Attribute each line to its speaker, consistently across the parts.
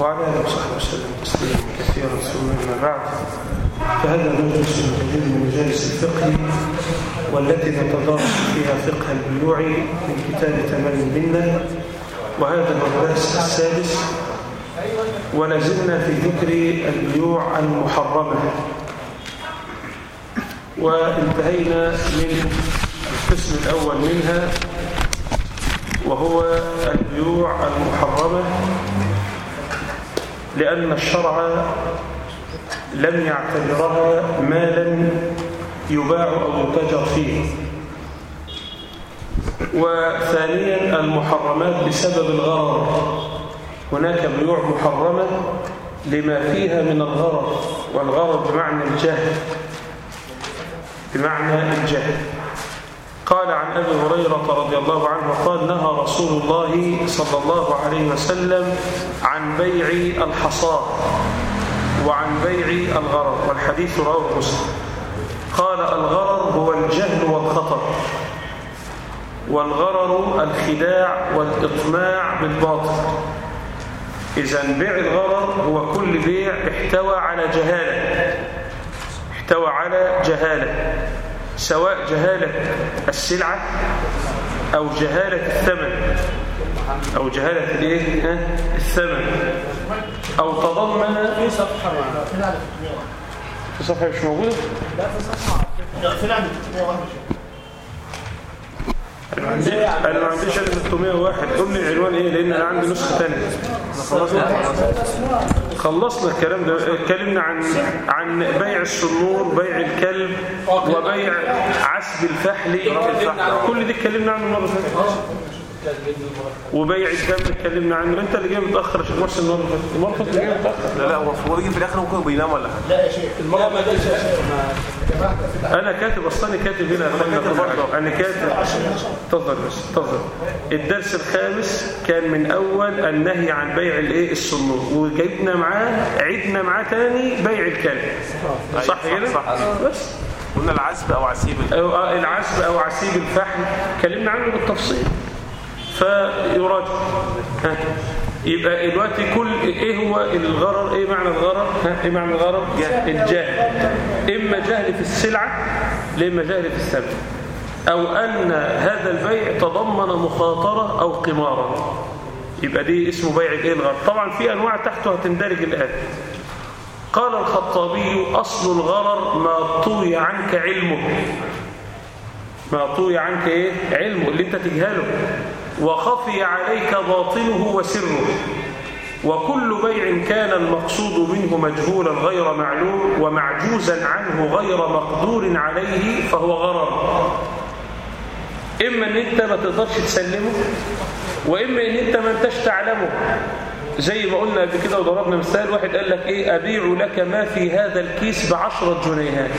Speaker 1: وعلى آله وصحبه وسلم تسليما كثيرا ثم أما بعد فهذا مجلس من مجالس الفقه والتي نتدارس فيها فقه البيوع من كتاب تمام منا؟ وهذا المجلس السادس ولا زلنا في ذكر البيوع المحرمة. وانتهينا من القسم الأول منها وهو البيوع المحرمة. لأن الشرع لم يعتبرها مالا يباع أو يتجر فيه. وثانيا المحرمات بسبب الغرر. هناك بيوع محرمة لما فيها من الغرر والغرر بمعنى الجهل بمعنى الجهل. قال عن أبي هريرة رضي الله عنه قال نهى رسول الله صلى الله عليه وسلم عن بيع الحصاد وعن بيع الغرر والحديث رواه مسلم. قال الغرر هو الجهل والخطر والغرر الخداع والإطماع بالباطل. إذا بيع الغرر هو كل بيع احتوى على جهالة احتوى على جهالة. سواء جهالة السلعة أو جهالة الثمن. أو جهالة الثمن. أو تضمن
Speaker 2: في صفحة.
Speaker 1: في صفحة مش موجودة؟
Speaker 2: لا في صفحة. في 301
Speaker 1: أنا ما عنديش أنا ما عنديش إلا 601 قول لي العنوان إيه؟ لأن أنا عندي نسخة ثانية خلصنا؟ الكلام ده. اتكلمنا عن عن بيع السنور بيع الكلب وبيع عسب الفحل. كل دي اتكلمنا عنه المرة اللي فاتت. وبيع الدم اتكلمنا عنه. انت اللي جاي متأخر يا شيخ محسن المره اللي فاتت المره اللي جاي متأخر.
Speaker 3: لا لا هو هو بيجي في الآخر ممكن بينام ولا حاجة.
Speaker 2: لا يا شيخ المرة ما جاش يا شيخ. ما
Speaker 1: أنا كاتب أصلا كاتب هنا. أنا كاتب تفضل بس تفضل. الدرس الخامس كان من أول النهي عن بيع الإيه؟ السنور وجبنا معاه عدنا معاه تاني بيع الكلب. صح
Speaker 3: أيوة،
Speaker 1: كده؟
Speaker 3: صح، صح.
Speaker 1: بس.
Speaker 3: قلنا العزب أو عسيب
Speaker 1: أو آه، العسب أو عسيب الفحم. اتكلمنا عنه بالتفصيل. فيراجع. ها. يبقى دلوقتي كل إيه هو؟ الغرر إيه معنى الغرر؟ ها؟ إيه معنى الغرر؟
Speaker 3: جهل.
Speaker 1: الجهل. إما جهل في السلعة إما جهل في الثمن أو أن هذا البيع تضمن مخاطرة أو قمارا يبقى دي اسمه بيع الايه الغرر؟ طبعا في أنواع تحته هتندرج الآن. قال الخطابي أصل الغرر ما طوي عنك علمه. ما طوي عنك إيه؟ علمه اللي أنت تجهله. وخفي عليك باطنه وسره. وكل بيع كان المقصود منه مجهولا غير معلوم ومعجوزا عنه غير مقدور عليه فهو غرر. إما إن أنت ما تقدرش تسلمه وإما إن أنت ما أنتش تعلمه. زي ما قلنا قبل كده وضربنا مثال واحد قال لك إيه؟ أبيع لك ما في هذا الكيس بعشرة جنيهات.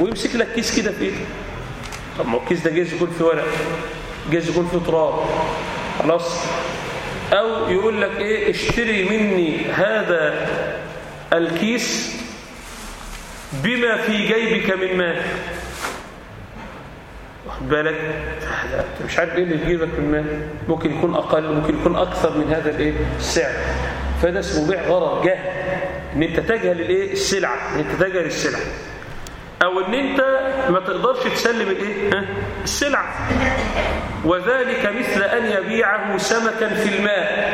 Speaker 1: ويمسك لك كيس كده في إيده. طب ما الكيس ده جايز يكون فيه ورق. جايز يكون فيه تراب. خلاص؟ أو يقول لك إيه اشتري مني هذا الكيس بما في جيبك من مال. واخد بالك؟ مش عارف إيه اللي في جيبك من مال. ممكن يكون أقل ممكن يكون أكثر من هذا الإيه؟ السعر. فده اسمه بيع غرر جهل. إن أنت تجهل الإيه؟ السلعة. إن أنت تجهل السلعة. أو إن أنت ما تقدرش تسلم الإيه؟ السلعة. وذلك مثل أن يبيعه سمكا في الماء.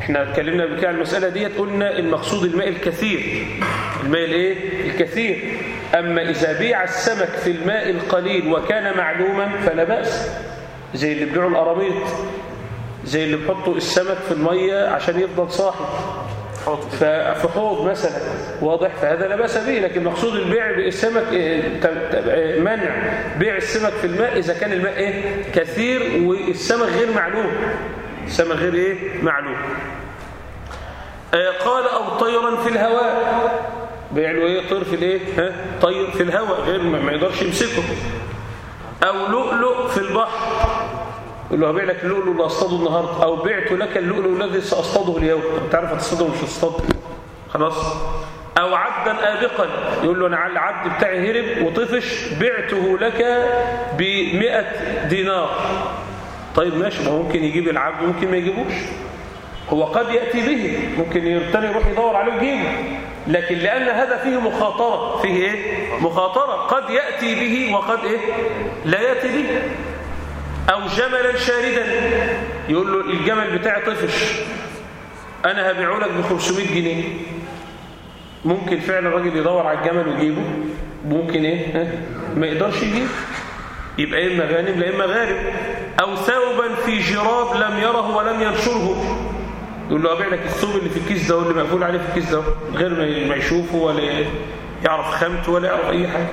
Speaker 1: إحنا اتكلمنا قبل كده عن المسألة ديت قلنا المقصود الماء الكثير. الماء الإيه؟ الكثير. أما إذا بيع السمك في الماء القليل وكان معلوما فلا بأس. زي اللي بيبيعوا القراميط زي اللي بيحطوا السمك في المية عشان يفضل صاحي. ففي حوض مثلا واضح؟ فهذا لا بأس به لكن مقصود البيع بالسمك إيه، إيه، منع بيع السمك في الماء إذا كان الماء إيه كثير والسمك غير معلوم. السمك غير إيه؟ معلوم. آه، قال أو طيرا في الهواء. بيع له إيه؟ طير في الإيه؟ ها؟ طير في الهواء غير ما يقدرش يمسكه. أو لؤلؤ في البحر. يقول له هبيع لك اللؤلؤ اللي اصطاده النهارده. أو بعت لك اللؤلؤ الذي سأصطاده اليوم. طب تعرف هتصطاده ولا مش هتصطاده خلاص. أو عبدا آبقا. يقول له أنا العبد بتاعي هرب وطفش بعته لك ب 100 دينار. طيب ماشي ما ممكن يجيب العبد وممكن ما يجيبوش. هو قد يأتي به ممكن التاني يروح يدور عليه ويجيبه. لكن لأن هذا فيه مخاطرة فيه إيه؟ مخاطرة. قد يأتي به وقد إيه؟ لا يأتي به. أو جملا شاردا. يقول له الجمل بتاعي طفش. أنا هبيعه لك ب 500 جنيه. ممكن فعلا الراجل يدور على الجمل ويجيبه؟ ممكن إيه؟ ما يقدرش يجيبه يبقى إما غانم لا إما غارب أو ثوبا في جراب لم يره ولم ينشره. يقول له أبيع لك الثوب اللي في الكيس ده واللي مقفول عليه في الكيس ده غير ما يشوفه ولا يعرف خامته ولا يعرف أي حاجة.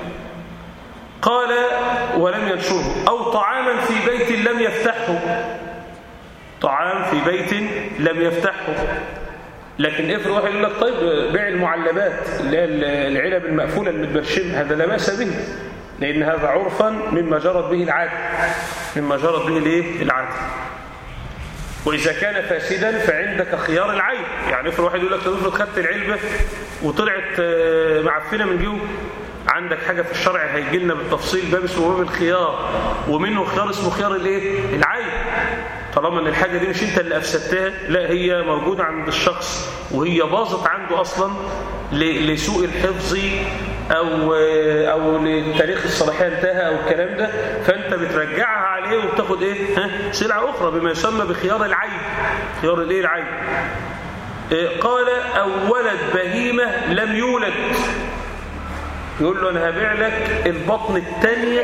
Speaker 1: قال ولم ينشره أو طعاما في بيت لم يفتحه. طعام في بيت لم يفتحه. لكن افرض واحد يقول لك طيب بيع المعلبات اللي هي العلب المقفولة المتبرشمة هذا لا بأس به. لأن هذا عرفا مما جرت به العادة. مما جرت به الإيه؟ العادة. وإذا كان فاسدا فعندك خيار العيب يعني افرض واحد يقول لك طب افرض خدت العلبة وطلعت معفنة من جوه عندك حاجة في الشرع هيجي لنا بالتفصيل باب اسمه باب الخيار. ومنه خيار اسمه خيار الايه؟ العيب طالما إن الحاجة دي مش انت اللي أفسدتها لا هي موجودة عند الشخص وهي باظت عنده أصلا لسوء الحفظ أو أو لتاريخ الصلاحية انتهى أو الكلام ده فأنت بترجعها عليه وبتاخد إيه؟ ها؟ سلعة أخرى بما يسمى بخيار العيب خيار الإيه؟ العيب إيه قال أو ولد بهيمة لم يولد. يقول له أنا هبيع لك البطن الثانية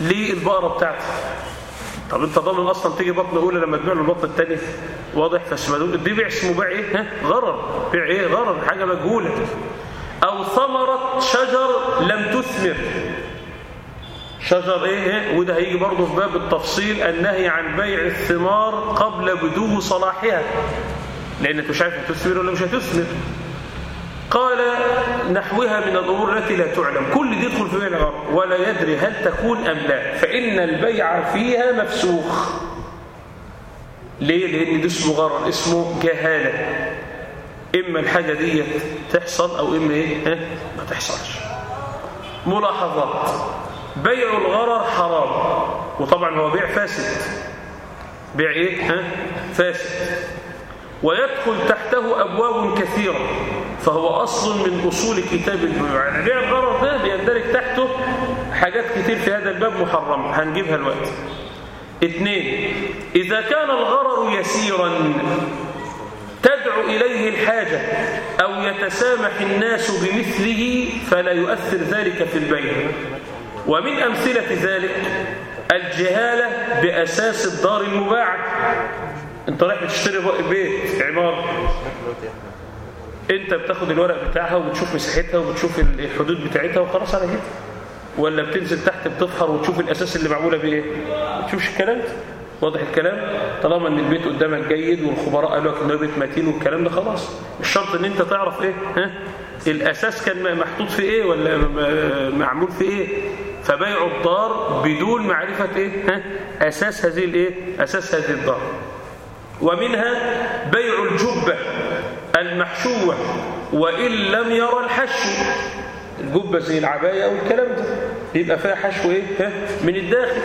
Speaker 1: للبقرة بتاعتي طب انت ضامن أصلا تيجي بطن أولى لما تبيع له البطن الثانية واضح فاسمه دي بيع اسمه بيع إيه؟ ها؟ غرر. بيع إيه؟ غرر. حاجة مجهولة. أو ثمرة شجر لم تثمر. شجر إيه؟ وده هيجي برضه في باب التفصيل النهي عن بيع الثمار قبل بدو صلاحها. لأنك مش عارف هتثمر ولا مش هتثمر. قال نحوها من الأمور التي لا تعلم. كل دي يدخل في بيع ولا يدري هل تكون أم لا. فإن البيع فيها مفسوخ. ليه؟ لأن ده اسمه غرر. اسمه جهالة. إما الحاجة دي تحصل أو إما إيه؟ ما تحصلش. ملاحظات. بيع الغرر حرام. وطبعا هو بيع فاسد. بيع إيه؟ ها؟ فاسد. ويدخل تحته أبواب كثيرة. فهو أصل من أصول كتاب البيوع. يعني بيع الغرر ده بيندرج تحته حاجات كتير في هذا الباب محرمة هنجيبها الوقت اثنين إذا كان الغرر يسيرا تدعو إليه الحاجة أو يتسامح الناس بمثله فلا يؤثر ذلك في البيع. ومن أمثلة ذلك الجهالة بأساس الدار المباعة. أنت رايح بتشتري بيت عمارة. انت بتاخد الورق بتاعها وبتشوف مساحتها وبتشوف الحدود بتاعتها وخلاص على كده. ولا بتنزل تحت بتفحر وتشوف الأساس اللي معمولة بإيه. ما تشوفش الكلام؟ ده واضح الكلام؟ طالما إن البيت قدامك جيد والخبراء قالوا لك انه بيت متين والكلام ده خلاص. مش شرط إن أنت تعرف إيه ها؟ الأساس كان محطوط في إيه ولا معمول في إيه؟ فبيع الدار بدون معرفة إيه ها؟ أساس هذه الإيه؟ أساس هذه الدار. ومنها بيع الجبة. المحشوه وإن لم يرى الحشو. الجبة زي العباية أو الكلام ده. يبقى فيها حشو ها؟ من الداخل.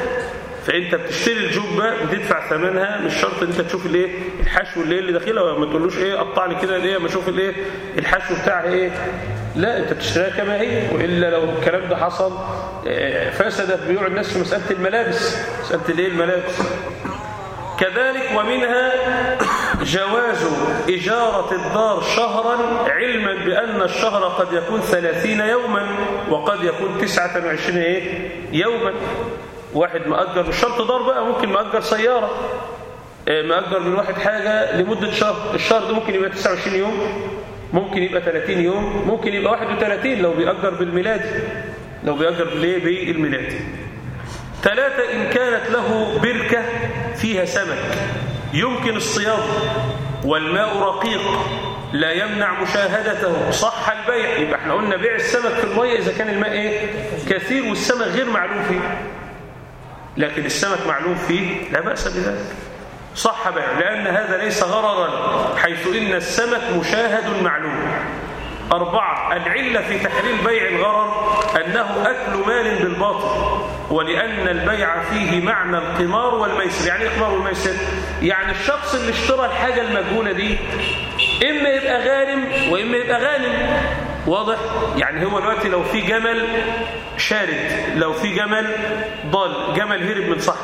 Speaker 1: فأنت بتشتري الجبة بتدفع ثمنها مش شرط أنت تشوف الإيه؟ الحشو اللي اللي داخلها. ما تقولوش إيه؟ قطع لي كده ليه؟ ما أشوف الإيه؟ الحشو بتاعها إيه؟ لا أنت بتشتريها كما هي وإلا لو الكلام ده حصل فسدت بيوع الناس في مسألة الملابس. مسألة الإيه؟ الملابس. كذلك ومنها جواز إجارة الدار شهرا علما بأن الشهر قد يكون ثلاثين يوما وقد يكون تسعة وعشرين إيه؟ يوما. واحد مأجر مش شرط دار بقى ممكن مأجر سيارة. مأجر من واحد حاجة لمدة شهر. الشهر ده ممكن يبقى 29 يوم ممكن يبقى 30 يوم ممكن يبقى 31 لو بيأجر بالميلادي لو بيأجر بالإيه؟ بالميلادي ثلاثة إن كانت له بركة فيها سمك. يمكن الصياد والماء رقيق لا يمنع مشاهدته. صح البيع. يبقى إحنا قلنا بيع السمك في المية إذا كان الماء إيه؟ كثير والسمك غير معلوم فيه. لكن السمك معلوم فيه لا بأس بذلك. صح بيع. لأن هذا ليس غررا حيث إن السمك مشاهد معلوم. أربعة العلة في تحريم بيع الغرر أنه أكل مال بالباطل. ولأن البيع فيه معنى القمار والميسر. يعني إيه قمار والميسر؟ يعني الشخص اللي اشترى الحاجة المجهولة دي إما يبقى غارم وإما يبقى غانم. واضح؟ يعني هو دلوقتي لو في جمل شارد لو في جمل ضال جمل هرب من صاحبه.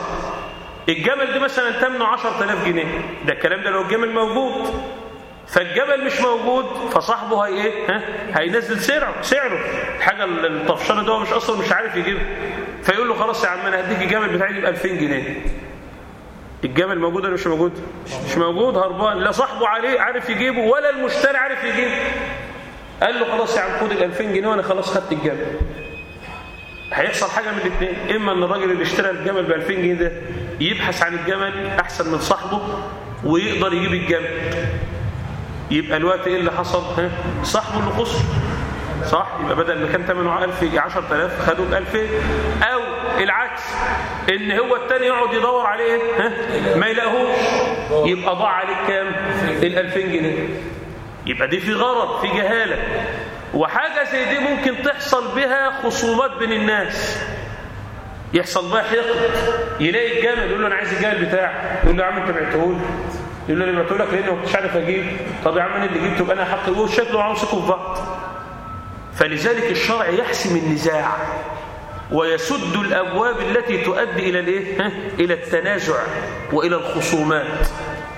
Speaker 1: الجمل ده مثلا تمنه 10000 جنيه. ده الكلام ده لو الجمل موجود. فالجمل مش موجود فصاحبه هي إيه؟ ها؟ هينزل سعره سعره. الحاجة الطفشانة ده هو مش أصلا مش عارف يجيبها. فيقول له خلاص يا عم أنا هديك الجمل بتاعي ب 2000 جنيه. الجمل موجود ولا مش موجود؟ مش موجود هربان. لا صاحبه عليه عارف يجيبه ولا المشتري عارف يجيبه. قال له خلاص يا عم خد ال 2000 جنيه وأنا خلاص خدت الجمل. هيحصل حاجة من الاثنين إما إن الراجل اللي اشترى الجمل ب 2000 جنيه ده يبحث عن الجمل أحسن من صاحبه ويقدر يجيب الجمل. يبقى الوقت إيه اللي حصل؟ ها؟ صاحبه اللي خسر. صح؟ يبقى بدل ما كان ثمنه 1000 10000 خدوا ب 2000 أو العكس إن هو الثاني يقعد يدور عليه ها؟ ما يلاقوهوش يبقى ضاع عليك كام؟ ال 2000 جنيه. يبقى دي في غرض في جهالة. وحاجة زي دي ممكن تحصل بها خصومات بين الناس. يحصل بها حقد. يلاقي الجمل يقول له أنا عايز الجمل بتاعي يقول له يا عم أنت بعته لي يقول له أنا بعته لك لأن ما كنتش عارف أجيب طب يا عم أنا اللي جبته يبقى أنا حقي. هو شكله عاوزكم في بعض فلذلك الشرع يحسم النزاع ويسد الأبواب التي تؤدي إلى الإيه؟ ها؟ إلى التنازع وإلى الخصومات.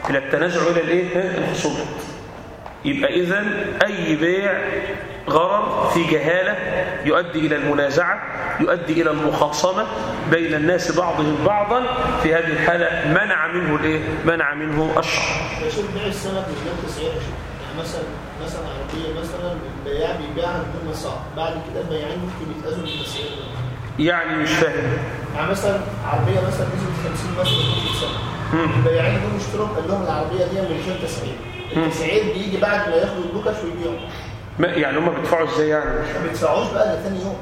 Speaker 1: إلى التنازع وإلى الإيه؟ ها؟ الخصومات. يبقى اذا أي بيع غرر في جهالة يؤدي إلى المنازعة يؤدي إلى المخاصمة بين الناس بعضهم بعضا. في هذه الحالة منع منه الإيه؟ منع منه الشرع.
Speaker 2: مثلا مثلا عربية مثلا البياع بيبيعها بدون مساق بعد كده البياعين ممكن يتأذوا من السعر
Speaker 1: يعني مش فاهم.
Speaker 2: يعني مثلا عربية مثلا نزلت 50 مثلا ممكن سنه البياعين دول اشتروا قال لهم العربية دي من غير تسعير. التسعير بيجي بعد ما ياخدوا البوكش ويبيعوا.
Speaker 1: ما يعني هم بيدفعوا إزاي يعني؟
Speaker 2: ما بيدفعوش بقى لثاني يوم.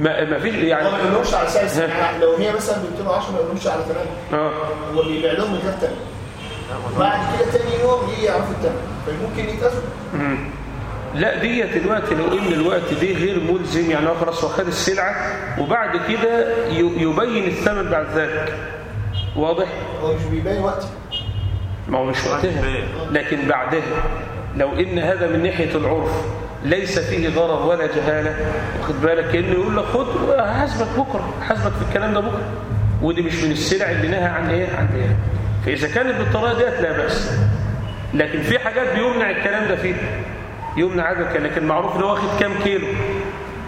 Speaker 1: ما ما فيش يعني
Speaker 2: ما بيقولهمش على سعر لو هي مثلا ب 210 ما يقولهمش على ثمن
Speaker 1: آه.
Speaker 2: هو بيبيع لهم من غير ثمن بعد كده ثاني يوم يجي يعرفوا الثمن فممكن.
Speaker 1: لا ديت الوقت لو ان الوقت. دي غير ملزم يعني هو خلاص هو خد السلعة وبعد كده يبين الثمن بعد ذلك. واضح؟
Speaker 2: هو مش بيبين وقت
Speaker 1: ما هو مش وقتها. لكن بعدها. لو إن هذا من ناحية العرف ليس فيه ضرر ولا جهالة واخد بالك؟ كأنه يقول لك خد هحاسبك بكرة هحاسبك في الكلام ده بكرة. ودي مش من السلع اللي نهى عن إيه؟ عن إيه؟ فإذا كانت بالطريقة ديت لا بأس. لكن في حاجات بيمنع الكلام ده فيها يمنع عدد لكن معروف إن هو واخد كام كيلو.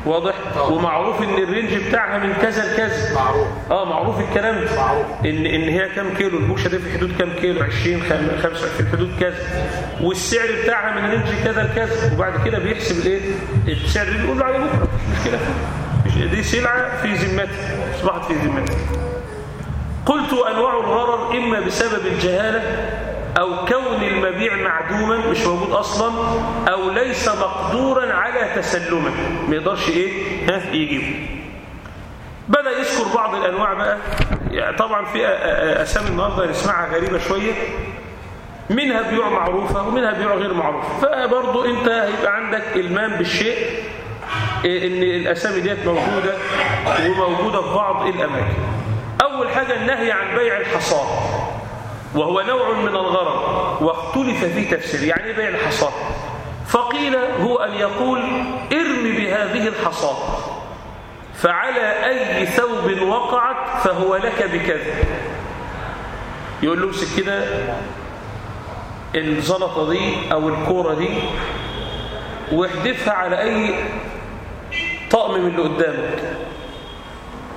Speaker 1: واضح؟ ومعروف إن ال range بتاعها من كذا لكذا.
Speaker 2: معروف.
Speaker 1: آه معروف الكلام ده.
Speaker 2: معروف.
Speaker 1: إن إن هي كام كيلو؟ البوشة دي في حدود كام كيلو؟ 20 خم- 25 في حدود كذا. والسعر بتاعها من range كذا لكذا. وبعد كده بيحسب الإيه؟ السعر اللي بيقول له عليه بكرة. مش مشكلة. دي سلعة في ذمتها أصبحت في ذمتها قلت أنواع الغرر إما بسبب الجهالة أو كون المبيع معدوما مش موجود أصلا أو ليس مقدورا على تسلمه. ما يقدرش إيه؟ ها يجيبه. بدأ يذكر بعض الأنواع بقى. يعني طبعا في أسامي النهاردة نسمعها غريبة شوية. منها بيوع معروفة ومنها بيوع غير معروفة فبرضو أنت هيبقى عندك إلمام بالشيء إيه، إن الأسامي ديت موجودة وموجودة في بعض الأماكن. أول حاجة النهي عن بيع الحصاد. وهو نوع من الغرض واختلف في تفسير يعني بيع الحصاد فقيل هو أن يقول ارمي بهذه الحصاد فعلى أي ثوب وقعت فهو لك بكذا يقول له امسك كده الزلطة دي أو الكورة دي واحدفها على أي طقم من اللي قدامك.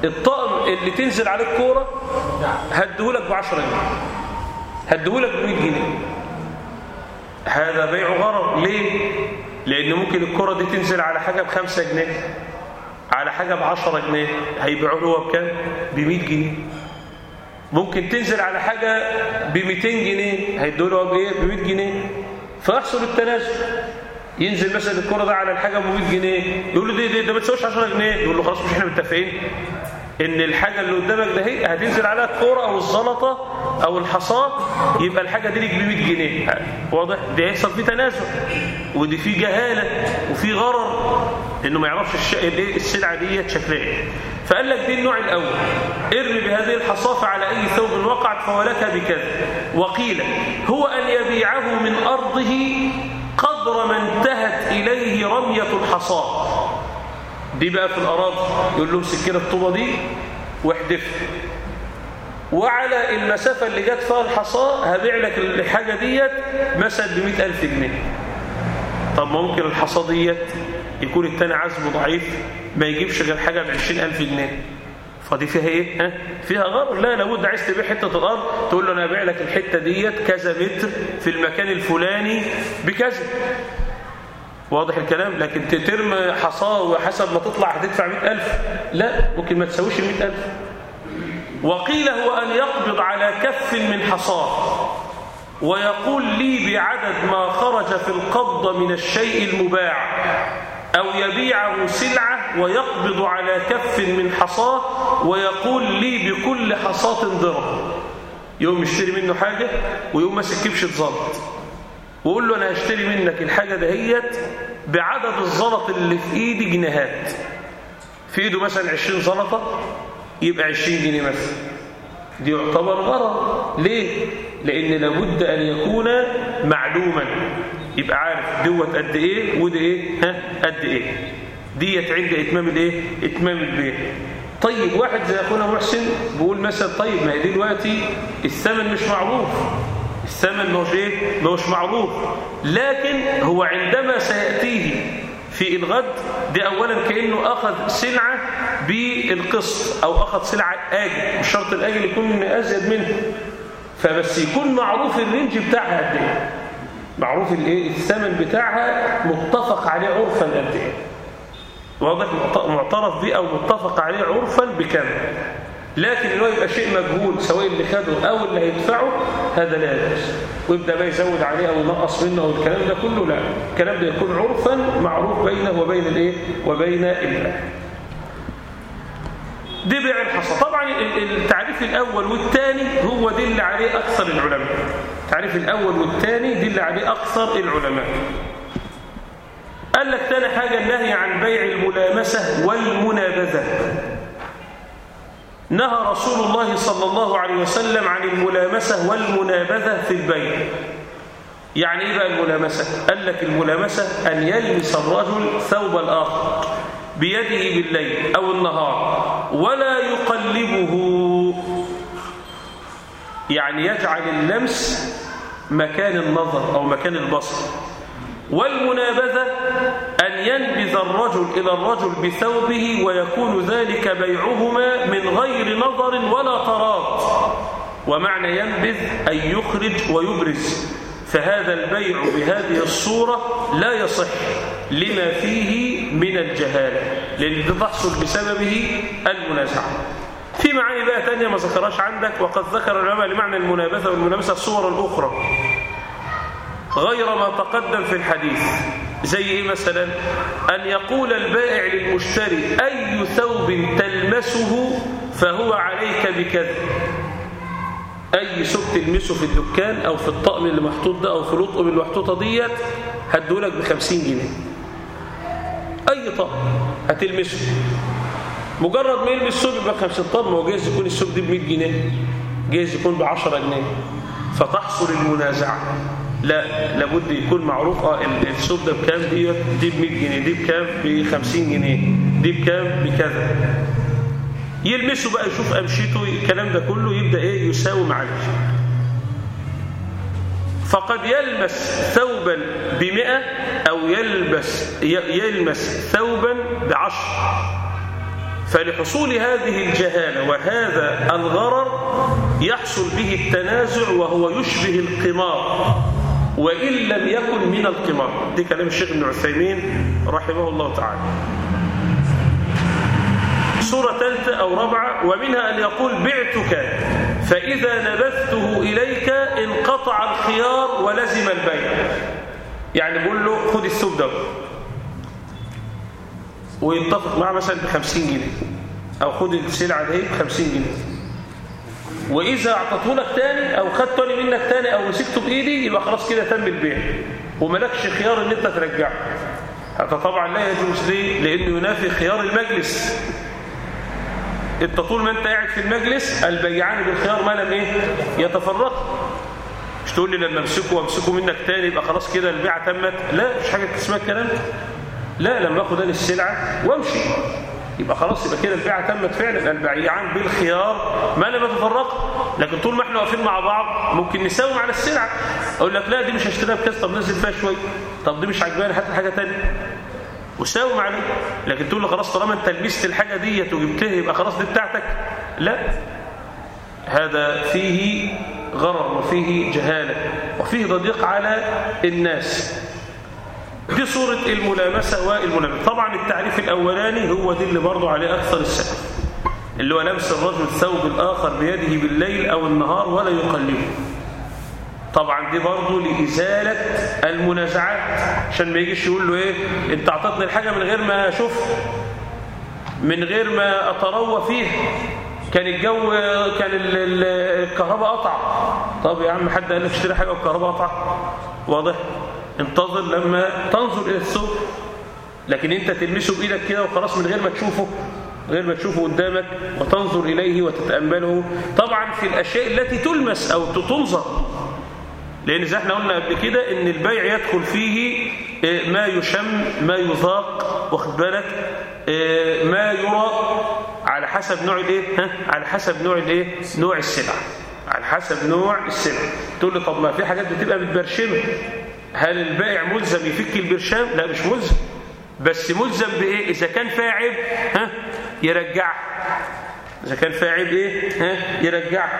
Speaker 1: الطقم اللي تنزل عليه الكورة هديهولك بعشرة جنيه. هديهولك بمية جنيه. هذا بيع غرض. ليه؟ لأن ممكن الكرة دي تنزل على حاجة بخمسة جنيه على حاجة بعشرة جنيه. هيبيعوه هو بكام؟ بمية جنيه. ممكن تنزل على حاجة بميتين جنيه هيدوله هو بإيه؟ بمية جنيه. فيحصل التنازل. ينزل مثلا الكرة ده على الحاجة ب 100 جنيه يقول له دي دي ده ما تساويش 10 جنيه. يقول له خلاص مش إحنا متفقين. إن الحاجة اللي قدامك ده هي هتنزل عليها الكورة أو الزلطة أو الحصاة يبقى الحاجة دي ليك ب 100 جنيه. واضح؟ ده يحصل فيه تنازع ودي فيه جهالة وفيه غرر لأنه ما يعرفش الش... الايه السلعة دي شكلها إيه. فقال لك دي النوع الأول. ارمي بهذه الحصافة على أي ثوب وقعت فهو لك بكذا. وقيل هو أن يبيعه من أرضه قدر ما انتهت إليه رمية الحصاه دي بقى في الأراضي. يقول له امسك كده الطوبة دي واحدفها وعلى المسافة اللي جت فيها الحصاة هبيع لك الحاجة ديت مثلا ب ألف جنيه. طب ممكن الحصاة ديت يكون التاني عزمه ضعيف ما يجيبش غير حاجة ب ألف جنيه. فدي فيها إيه؟ ها؟ فيها غرر لا لابد عايز تبيع حتة الأرض. تقول له أنا هبيع لك الحتة ديت كذا متر في المكان الفلاني بكذا. واضح الكلام لكن ترمي حصاة وحسب ما تطلع هتدفع مئة ألف. لا ممكن ما تساويش المئة ألف. وقيل هو أن يقبض على كف من حصاة. ويقول لي بعدد ما خرج في القبض من الشيء المباع. أو يبيعه سلعة ويقبض على كف من حصاة. ويقول لي بكل حصاة درهم. يوم يشتري منه حاجة ويوم ماسك كبشة زلط وقول له أنا هشتري منك الحاجة دهيت بعدد الزلط اللي في إيدي جنيهات. في إيده مثلا 20 زلطة يبقى 20 جنيه مثلا دي يعتبر غرض. ليه؟ لأن لابد أن يكون معلوما. يبقى عارف دوت قد إيه وده إيه ها قد إيه. ديت عند إتمام الإيه؟ إتمام البيع. طيب واحد زي أخونا محسن بيقول مثلا طيب ما دلوقتي الثمن مش معروف. الثمن مش إيه؟ مش معروف. لكن هو عندما سيأتيه في الغد ده أولا كأنه أخذ سلعة بالقسط أو أخذ سلعة آجل مش شرط الآجل يكون أزيد منه. فبس يكون معروف الرينج بتاعها قد إيه؟ معروف الإيه؟ الثمن بتاعها متفق عليه عرفا قد إيه؟ واضح؟ معترف به أو متفق عليه عرفا بكم لكن إنه يبقى شيء مجهول سواء اللي خده أو اللي هيدفعه هذا لا يجوز. ويبدأ بقى يزود عليه أو ينقص منه أو الكلام ده كله لا. الكلام ده يكون عرفا معروف بينه وبين الإيه؟ وبين البائع دي بيع الحصى. طبعا التعريف الأول والثاني هو دل عليه أكثر العلماء. التعريف الأول والثاني دل عليه أكثر العلماء. قال لك ثاني حاجة النهي عن بيع الملامسة والمنابذة. نهى رسول الله صلى الله عليه وسلم عن الملامسة والمنابذة في البيع. يعني إيه بقى الملامسة؟ قال لك الملامسة أن يلمس الرجل ثوب الآخر بيده بالليل أو النهار ولا يقلبه. يعني يجعل اللمس مكان النظر أو مكان البصر. والمنابذة أن ينبذ الرجل إلى الرجل بثوبه ويكون ذلك بيعهما من غير نظر ولا طراد ومعنى ينبذ أن يخرج ويبرز. فهذا البيع بهذه الصورة لا يصح لما فيه من الجهالة لأن بسببه المنازعة. في معاني بقى تانية ما ذكرهاش عندك وقد ذكر العلماء لمعنى المنابذة والملامسة الصور الأخرى. غير ما تقدم في الحديث. زي إيه مثلا؟ أن يقول البائع للمشتري أي ثوب تلمسه فهو عليك بكذا أي ثوب تلمسه في الدكان أو في الطقم اللي محطوط ده أو في الاطقم اللي محطوطة ديت هدولك ب 50 جنيه. أي طقم هتلمسه. مجرد ما يلمس ثوب يبقى 50 طقم هو جايز يكون الثوب دي ب 100 جنيه. جايز يكون ب 10 جنيه. فتحصل المنازعة. لا لابد يكون معروف. آه الثوب ده بكام؟ دي دي ب 100 جنيه دي بكام؟ ب 50 جنيه دي بكام؟ بكذا. يلمسه بقى يشوف أمشيته الكلام ده كله يبدأ إيه؟ يساوم عليه. فقد يلمس ثوبا بمئة أو يلبس يلمس ثوبا بعشر. فلحصول هذه الجهالة وهذا الغرر يحصل به التنازع وهو يشبه القمار. وإن لم يكن من القمار دي كلام الشيخ ابن عثيمين رحمه الله تعالى. سورة ثالثة أو رابعة ومنها أن يقول بعتك فإذا نبذته إليك انقطع الخيار ولزم البيع. يعني بقول له خد الثوب ده ويتفق معاه مثلا ب 50 جنيه أو خد السلعة دي ب 50 جنيه. وإذا اعطته لك تاني أو خدت تاني منك تاني أو مسكته بإيدي يبقى خلاص كده تم البيع. وملكش خيار إن أنت ترجعه. هذا طبعا لا يجوز ليه؟ لأنه ينافي خيار المجلس. أنت طول ما أنت قاعد في المجلس البيعان بالخيار ما لم إيه؟ يتفرق مش تقول لي لما أمسكه وأمسكه منك تاني يبقى خلاص كده البيعة تمت. لا مش حاجة اسمها الكلام لا لما اخد أنا السلعة وأمشي. يبقى خلاص يبقى كده البيعة تمت فعلا. البيعان بالخيار. ما لم يتفرق. لكن طول ما إحنا واقفين مع بعض ممكن نساوم على السلعه أقول لك لا دي مش هشتريها بكذا طب نزل فيها شوية طب دي مش عجباني هات حاجة ثانية وساوم عليه. لكن تقول له خلاص طالما انت لبست الحاجة ديت وجبتها يبقى خلاص دي بتاعتك. لا. هذا فيه غرر وفيه جهالة وفيه تضييق على الناس. دي صورة الملامسة والملامسة. طبعا التعريف الأولاني هو دي اللي برضو عليه أكثر السلف اللي هو لمس الرجل ثوب الآخر بيده بالليل أو النهار ولا يقلبه. طبعا دي برضو لإزالة المنازعات. عشان ما يجيش يقول له إيه أنت أعطتني الحاجة من غير ما أشوف من غير ما أتروى فيها. كان الجو كان ال- ال- الكهرباء قطع. طب يا عم حد قال لك اشتري حاجة والكهرباء قطع؟ واضح. انتظر لما تنظر إلى الثوب لكن أنت تلمسه بإيدك كده وخلاص من غير ما تشوفه غير ما تشوفه قدامك وتنظر إليه وتتأمله. طبعا في الأشياء التي تلمس أو تنظر. لأن زي إحنا قلنا قبل كده إن البيع يدخل فيه آه، ما يشم ما يذاق. واخد بالك؟ آه، ما يرى على حسب نوع الإيه؟ ها؟ على حسب نوع الإيه؟ نوع السلعه على حسب نوع السلعه تقول لي طب ما في حاجات بتبقى متبرشمة. هل البائع ملزم يفك البرشام؟ لا مش ملزم. بس ملزم بإيه؟ إذا كان فيها عيب ها يرجعها إذا كان فيها عيب إيه؟ ها يرجعها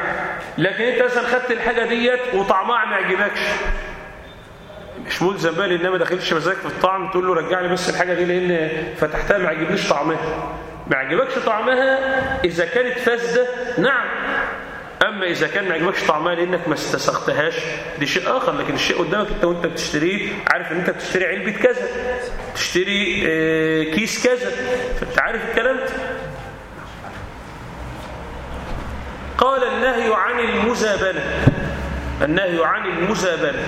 Speaker 1: لكن أنت مثلا خدت الحاجة ديت وطعمها ما يعجبكش مش ملزم بقى لأن ما دخلش مزاجك في الطعم. تقول له رجع لي بس الحاجة دي لأن فتحتها ما عجبنيش طعمها. ما عجبكش طعمها إذا كانت فاسدة؟ نعم. أما إذا كان ما عجبكش طعمها لأنك ما استسقتهاش دي شيء آخر لكن الشيء قدامك أنت وأنت بتشتريه عارف إن أنت بتشتري علبة كذا تشتري آه، كيس كذا فانت عارف الكلام؟ ده قال النهي عن المزابنة. النهي عن المزابنة.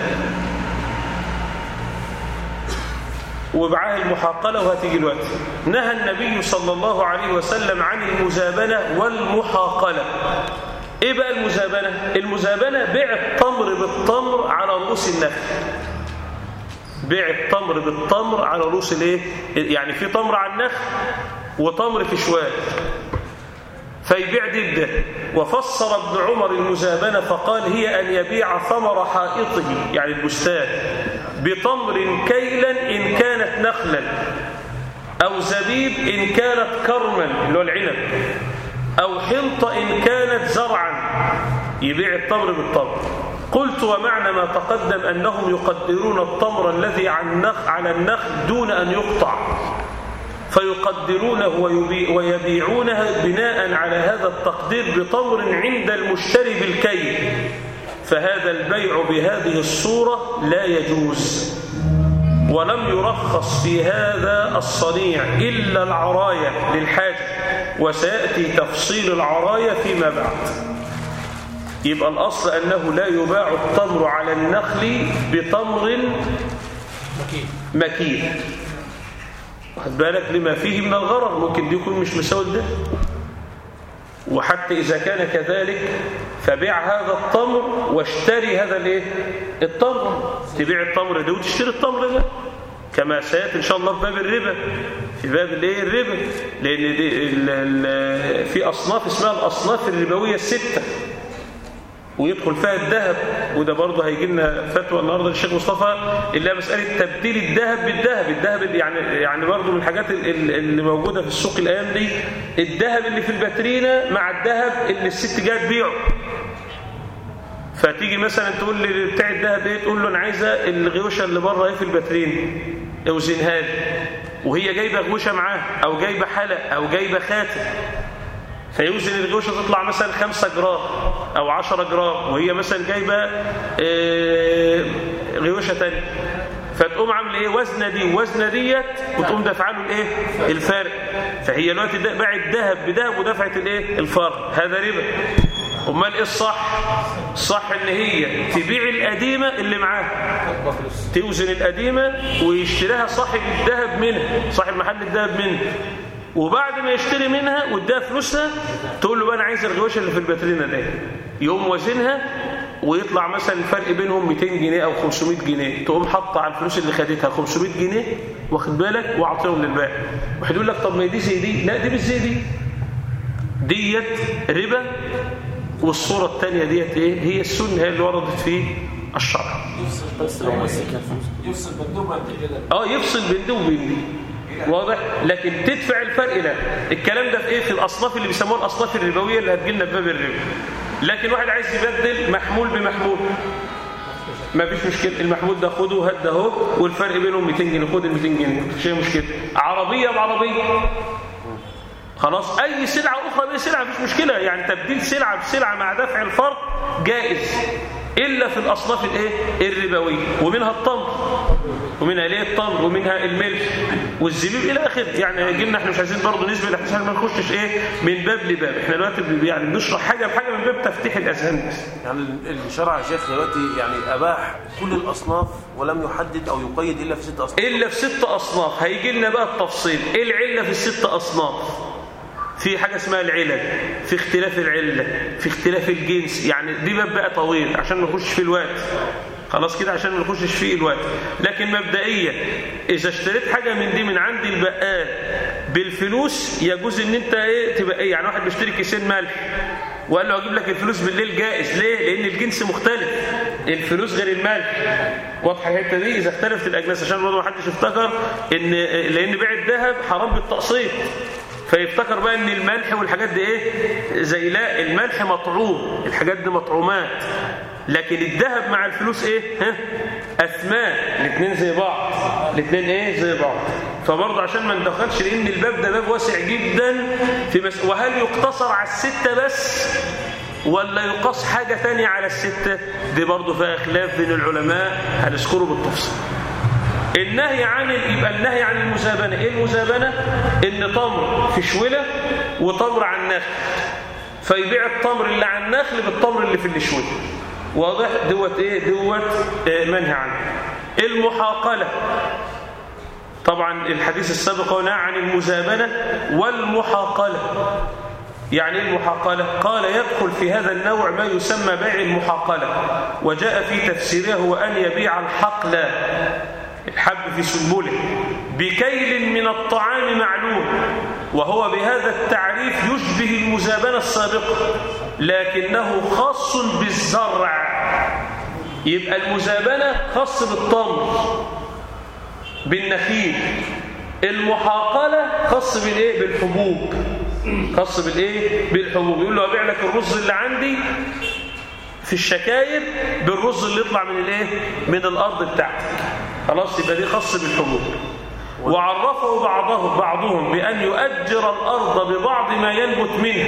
Speaker 1: وبعاه المحاقلة وهتيجي الوقت نهى النبي صلى الله عليه وسلم عن المزابنة والمحاقلة. إيه بقى المزابنة؟ المزابنة بيع التمر بالتمر على رؤوس النخل بيع التمر بالتمر على رؤوس الايه؟ يعني في تمر على النخل وتمر في شوال. فيبيع بده. وفسر ابن عمر المزابنة فقال هي أن يبيع ثمر حائطه يعني البستان بتمر كيلا إن كانت نخلا أو زبيب إن كانت كرما اللي هو العنب. أو حنطة إن كانت زرعا. يبيع التمر بالتمر قلت ومعنى ما تقدم أنهم يقدرون التمر الذي على النخل, دون أن يقطع. فيقدرونه ويبيع ويبيعونه بناء على هذا التقدير بتمر عند المشتري بالكيل. فهذا البيع بهذه الصورة لا يجوز. ولم يرخص في هذا الصنيع إلا العراية للحاجة. وسيأتي تفصيل العراية فيما بعد. يبقى الأصل أنه لا يباع التمر على النخل بتمر مكين. واخد بالك لما فيه من الغرر؟ ممكن دي يكون مش مساوي ده وحتى إذا كان كذلك فبيع هذا التمر واشتري هذا الإيه؟ التمر. تبيع التمر ده وتشتري التمر ده. كما سيأتي إن شاء الله في باب الربا. في باب الايه الربا؟ لأن دي في أصناف اسمها الأصناف الربوية الستة. ويدخل فيها الذهب وده برضه هيجي لنا فتوى النهارده للشيخ مصطفى اللي هي مسألة تبديل الذهب بالذهب. الذهب يعني يعني برضه من الحاجات ال- ال- اللي موجودة في السوق الأيام دي الذهب اللي في الباترينا مع الذهب اللي الست جاية تبيعه. فتيجي مثلا تقول لي بتاع الذهب إيه تقول له أنا عايزة الغويشه اللي بره إيه في الباترينا اوزنها لي وهي جايبة غويشة معاها أو جايبة حلق أو جايبة خاتم. فيوزن الغويشة تطلع مثلا 5 جرام أو 10 جرام وهي مثلا جايبة آه، غويشة ثانية فتقوم عامل إيه؟ وزنة دي ووزنه ديت وتقوم دافعة له الإيه؟ الفارق فهي دلوقتي دا- باع الذهب بذهب ودفعت الإيه؟ الفرق. هذا ربا. أمال إيه الصح؟ الصح إن هي تبيع القديمة اللي معاها. توزن القديمة ويشتريها صاحب الذهب منها صاحب محل الذهب منها. وبعد ما يشتري منها واديها فلوسها تقول له بقى أنا عايز الغوشه اللي في الباترينا ده. يقوم وازنها ويطلع مثلا الفرق بينهم 200 جنيه أو 500 جنيه. تقوم حاطة على الفلوس اللي خدتها 500 جنيه واخد بالك؟ وأعطيهم للبائع واحد يقول لك طب ما دي زي دي. لا دي مش زي دي. ديت ربا والصورة الثانية ديت إيه؟ هي السنة هي اللي وردت في الشرع.
Speaker 4: يفصل مندوب قد كده.
Speaker 1: آه يفصل بين دي. وبين دي واضح؟ لكن تدفع الفرق لا. الكلام ده في إيه؟ في الأصناف اللي بيسموها الأصناف الربوية اللي هتجيلنا في باب الربا لكن واحد عايز يبدل محمول بمحمول. ما فيش مشكلة. المحمول ده خده وهات ده اهو والفرق بينهم 200 جنيه. خد ال 200 جنيه. مفيش مشكلة. عربية بعربية. خلاص؟ أي سلعة أخرى باي سلعة؟ مفيش مشكلة. يعني تبديل سلعة بسلعة مع دفع الفرق جائز. إلا في الأصناف الإيه؟ الربوية. ومنها التمر. ومنها الايه التمر؟ ومنها الملح. والزبيب إلى آخره. يعني يجي لنا إحنا مش عايزين برضه نسبة عشان ما نخشش إيه؟ من باب لباب. إحنا دلوقتي يعني بنشرح حاجة بحاجة من باب تفتيح الأذهان. بس
Speaker 3: يعني الشرع يا شيخ دلوقتي يعني أباح كل الأصناف ولم يحدد أو يقيد إلا في ست أصناف.
Speaker 1: إلا في ست أصناف. هيجي لنا بقى التفصيل. إيه العلة في الست أصناف؟ في حاجة اسمها العلل في اختلاف العله في اختلاف الجنس يعني دي باب بقى طويل عشان ما نخش فيه الوقت. خلاص كده؟ عشان ما نخشش فيه الوقت. لكن مبدئيا إذا اشتريت حاجة من دي من عند البقال بالفلوس يجوز إن أنت إيه تبقى إيه؟ يعني واحد بيشتري كيسين ملح وقال له أجيب لك الفلوس بالليل جائز. ليه؟ لأن الجنس مختلف. الفلوس غير الملح. واضحه الحتة دي؟ إذا اختلفت الأجناس عشان برضه ما حدش يفتكر إن لأن بيع الذهب حرام بالتقسيط. فيفتكر بقى إن الملح والحاجات دي إيه؟ زي لا الملح مطعوم الحاجات دي مطعومات. لكن الذهب مع الفلوس إيه؟ ها؟ اثمان الاثنين زي بعض. الاثنين إيه؟ زي بعض. فبرضه عشان ما ندخلش لأن الباب ده باب واسع جدا في مس... وهل يقتصر على الستة بس ولا يقاس حاجة ثانية على الستة؟ دي برضه فيها خلاف بين العلماء. هنذكره بالتفصيل. النهي عن يبقى النهي عن المزابنه إيه المزابنه إن تمر في شوله وتمر على النخل. فيبيع التمر اللي على النخل بالتمر اللي في الشوله واضح؟ دوت إيه؟ دوت آه منهي عنه. المحاقلة. طبعا الحديث السابق نهى عن المزابنه والمحاقلة. يعني إيه المحاقلة؟ قال يدخل في هذا النوع ما يسمى بيع المحاقلة. وجاء في تفسيره هو أن يبيع الحقل. الحب في سنبله بكيل من الطعام معلوم وهو بهذا التعريف يشبه المزابنة السابقة لكنه خاص بالزرع. يبقى المزابنة خاص بالتمر بالنخيل المحاقلة خاص بالإيه؟ بالحبوب. خاص بالإيه؟ بالحبوب. يقول له أبيع لك الرز اللي عندي في الشكاير بالرز اللي يطلع من الإيه؟ من الأرض بتاعتك. خلاص يبقى دي خاص بالحبوب. وعرفه بعضهم بعضهم بأن يؤجر الأرض ببعض ما ينبت منها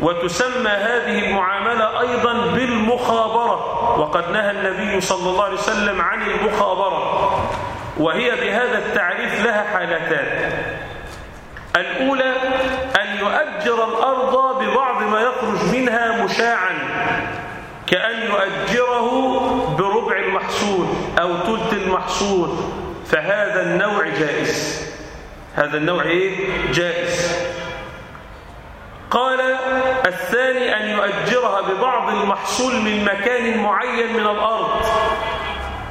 Speaker 1: وتسمى هذه المعاملة أيضا بالمخابرة. وقد نهى النبي صلى الله عليه وسلم عن المخابرة. وهي بهذا التعريف لها حالتان. الأولى أن يؤجر الأرض ببعض ما يخرج منها مشاعا كأن يؤجره تلت المحصول فهذا النوع جائز. هذا النوع إيه؟ جائز. قال الثاني أن يؤجرها ببعض المحصول من مكان معين من الأرض.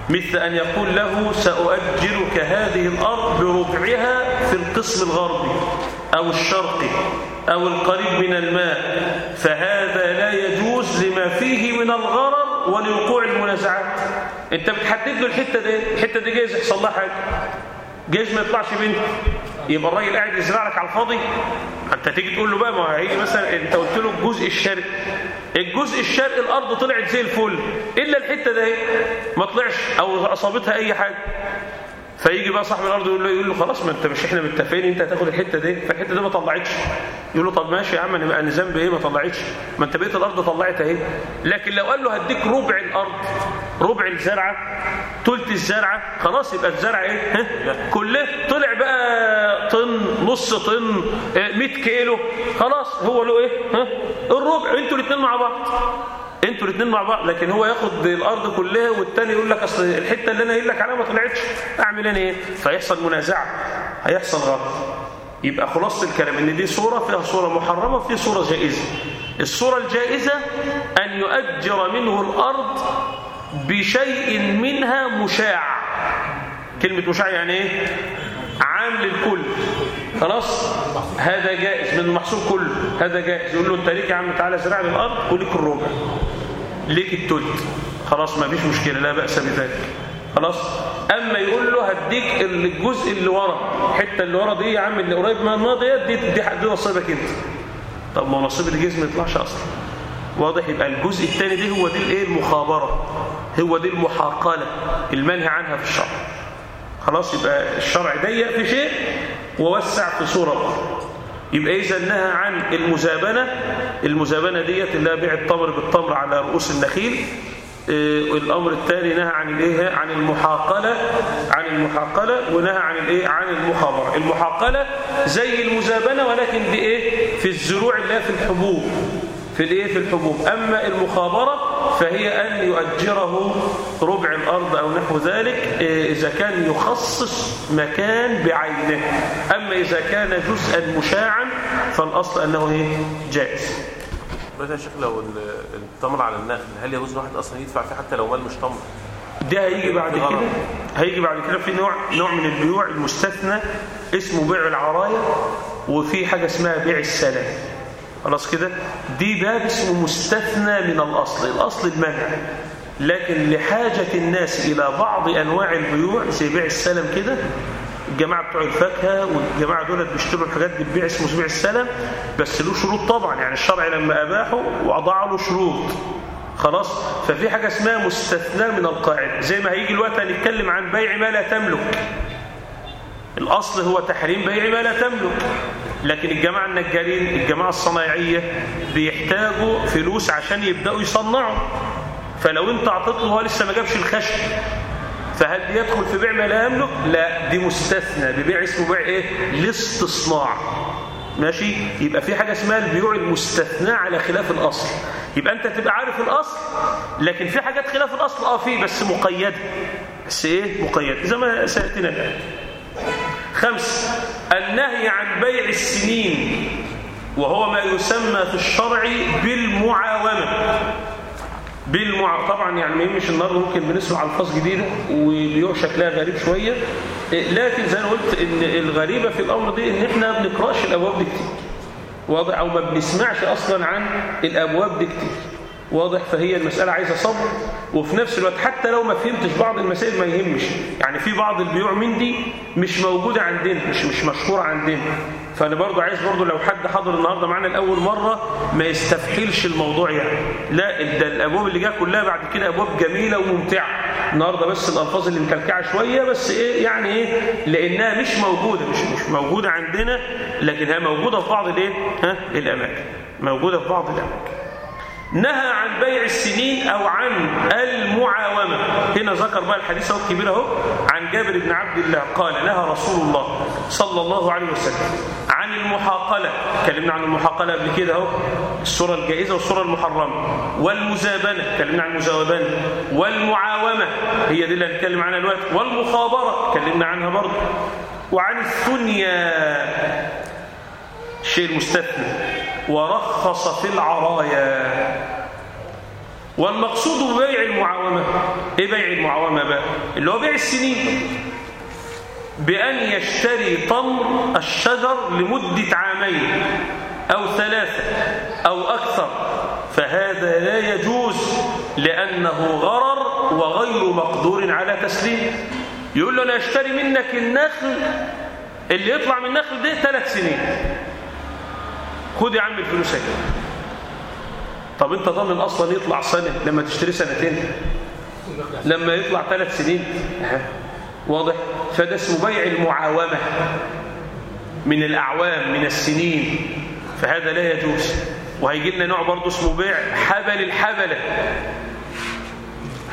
Speaker 1: مثل أن يقول له سأؤجرك هذه الأرض بربعها في القسم الغربي أو الشرقي أو القريب من الماء. فهذا لا يجوز لما فيه من الغرر ولوقوع المنازعات. انت بتحدد له الحتة دي الحتة دي جايز يحصل لها حاجة جايز ما يطلعش بنت يبقى الراجل قاعد يزرع لك على الفاضي. انت تيجي تقول له بقى ما هيجي مثلا انت قلت له الجزء الشرقي. الجزء الشرقي الأرض طلعت زي الفل. إلا الحتة دي ما طلعش أو أصابتها أي حاجة. فيجي بقى صاحب الأرض يقول له يقول له خلاص ما انت مش إحنا متفقين انت هتاخد الحتة دي. فالحتة دي ما طلعتش. يقول له طب ماشي يا عم أنا أنا ذنبي إيه؟ ما طلعتش. ما انت بقيت الأرض طلعت اهي لكن لو قال له هديك ربع الأرض ربع الزرعة تلت الزرعة خلاص يبقى الزرع إيه؟ كله طلع بقى طن نص طن آه، 100 كيلو. خلاص هو له إيه؟ ها؟ الربع. أنتوا الاثنين مع بعض. أنتوا الاثنين مع بعض لكن هو ياخد الأرض كلها والتاني يقول لك أصل الحتة اللي أنا قايل لك عليها ما طلعتش أعمل أنا إيه؟ فيحصل منازعة هيحصل غلط. يبقى خلاصة الكلام إن دي صورة فيها صورة محرمة وفي صورة جائزة. الصورة الجائزة أن يؤجر منه الأرض بشيء منها مشاع. كلمة مشاع يعني إيه؟ عام للكل. خلاص؟ هذا جائز من المحصول كله هذا جائز. يقول له أنت ليك يا عم تعالى زرع لي الأرض وليك الربع. ليك التلت خلاص ما فيش مشكلة لا بأس بذلك. خلاص؟ أما يقول له هديك الجزء اللي ورا الحتة اللي ورا دي يا عم اللي قريب من الماضي دي دي, دي نصيبك أنت. طب ما نصيب الجزء ما يطلعش أصلا. واضح يبقى الجزء الثاني دي هو دي الإيه؟ المخابرة. هو دي المحاقلة المنهي عنها في الشرع. خلاص يبقى الشرع ضيق في شيء ووسع في صورة. أخرى يبقى اذا نهى عن المزابنة؟ المزابنة ديت اللي بيع التمر بالتمر على رؤوس النخيل. إيه الأمر الثاني نهى عن الإيه؟ عن المحاقلة. عن المحاقلة ونهى عن الإيه؟ عن المخابره المحاقلة زي المزابنة ولكن إيه في الزروع اللي في الحبوب. في الإيه؟ في الحبوب. أما المخابرة فهي أن يؤجره ربع الأرض أو نحو ذلك إيه إذا كان يخصص مكان بعينه. أما إذا كان جزءا مشاعا فالأصل أنه إيه؟ جائز.
Speaker 3: بس يا شيخ لو ال- التمر على النخل هل يجوز الواحد أصلا يدفع فيه حتى لو مال مش تمر؟
Speaker 1: ده هيجي بعد. كده. هيجي بعد كده. في نوع نوع من البيوع المستثنى اسمه بيع العرايا وفي حاجة اسمها بيع السلام. خلاص كده؟ دي باب اسمه مستثنى من الأصل. الأصل المنع. لكن لحاجة الناس إلى بعض أنواع البيوع زي بيع السلم كده الجماعة بتوع الفاكهة والجماعة دول بيشتروا الحاجات دي بتبيع اسمه بيع السلم بس له شروط طبعا. يعني الشرع لما أباحه وضع له شروط. خلاص؟ ففي حاجة اسمها مستثنى من القاعدة. زي ما هيجي الوقت هنتكلم عن بيع ما لا تملك. الأصل هو تحريم بيع ما لا تملك. لكن الجماعة النجارين الجماعة الصنايعية بيحتاجوا فلوس عشان يبدأوا يصنعوا. فلو انت اعطيت له هو لسه ما جابش الخشب فهل دي يدخل في بيع ما لا يملك؟ لا دي مستثنى. ببيع اسمه بيع إيه؟ الاستصناع ماشي؟ يبقى في حاجة اسمها البيوع المستثنى على خلاف الأصل. يبقى أنت تبقى عارف الأصل لكن في حاجات خلاف الأصل. آه فيه بس مقيدة. بس إيه؟ مقيدة. زي ما سيأتينا الآن خمس النهي عن بيع السنين وهو ما يسمى في الشرع بالمعاومة بالمع... طبعا يعني ما يهمش النهارده ممكن بنسمع ألفاظ جديدة وبيوع شكلها غريب شوية. لكن زي ما قلت إن الغريبة في الأمر دي إن إحنا ما بنقراش الأبواب دي كتير. واضح؟ أو ما بنسمعش أصلا عن الأبواب دي كتير. واضح فهي المسألة عايزة صبر. وفي نفس الوقت حتى لو ما فهمتش بعض المسائل ما يهمش. يعني في بعض البيوع من دي مش موجودة عندنا مش مش مشهورة عندنا. فأنا برضو عايز برضو لو حد حضر النهارده معانا لأول مرة ما يستفحلش الموضوع يعني. لا ده الأبواب اللي جاية كلها بعد كده أبواب جميلة وممتعة. النهارده بس الألفاظ اللي مكلكعة شوية بس إيه يعني إيه لأنها مش موجودة مش مش موجودة عندنا لكنها موجودة في بعض الإيه ها الأماكن. موجودة في بعض الأماكن. نهى عن بيع السنين أو عن المعاومة. هنا ذكر بقى الحديث أهو الكبير أهو عن جابر بن عبد الله قال نهى رسول الله صلى الله عليه وسلم عن المحاقلة. اتكلمنا عن المحاقلة قبل كده أهو الصورة الجائزة والصورة المحرمة. والمزابنة اتكلمنا عن المزابنة. والمعاومة هي دي اللي هنتكلم عنها دلوقتي. والمخابرة اتكلمنا عنها برضه. وعن الثنيا الشيء المستثنى ورخص في العرايا. والمقصود ببيع المعاومة. إيه بيع المعاومة بقى؟ اللي هو بيع السنين. بأن يشتري تمر الشجر لمدة عامين أو ثلاثة أو أكثر. فهذا لا يجوز لأنه غرر وغير مقدور على تسليمه يقول له أنا أشتري منك النخل اللي يطلع من النخل ده ثلاث سنين. خد يا عم الفلوس اهي. طب انت ضامن أصلا يطلع سنة لما تشتري سنتين؟ لما يطلع ثلاث سنين. واضح. فده اسمه بيع المعاومة. من الأعوام من السنين. فهذا لا يجوز. وهيجي لنا نوع برضه اسمه بيع حبل الحبلة.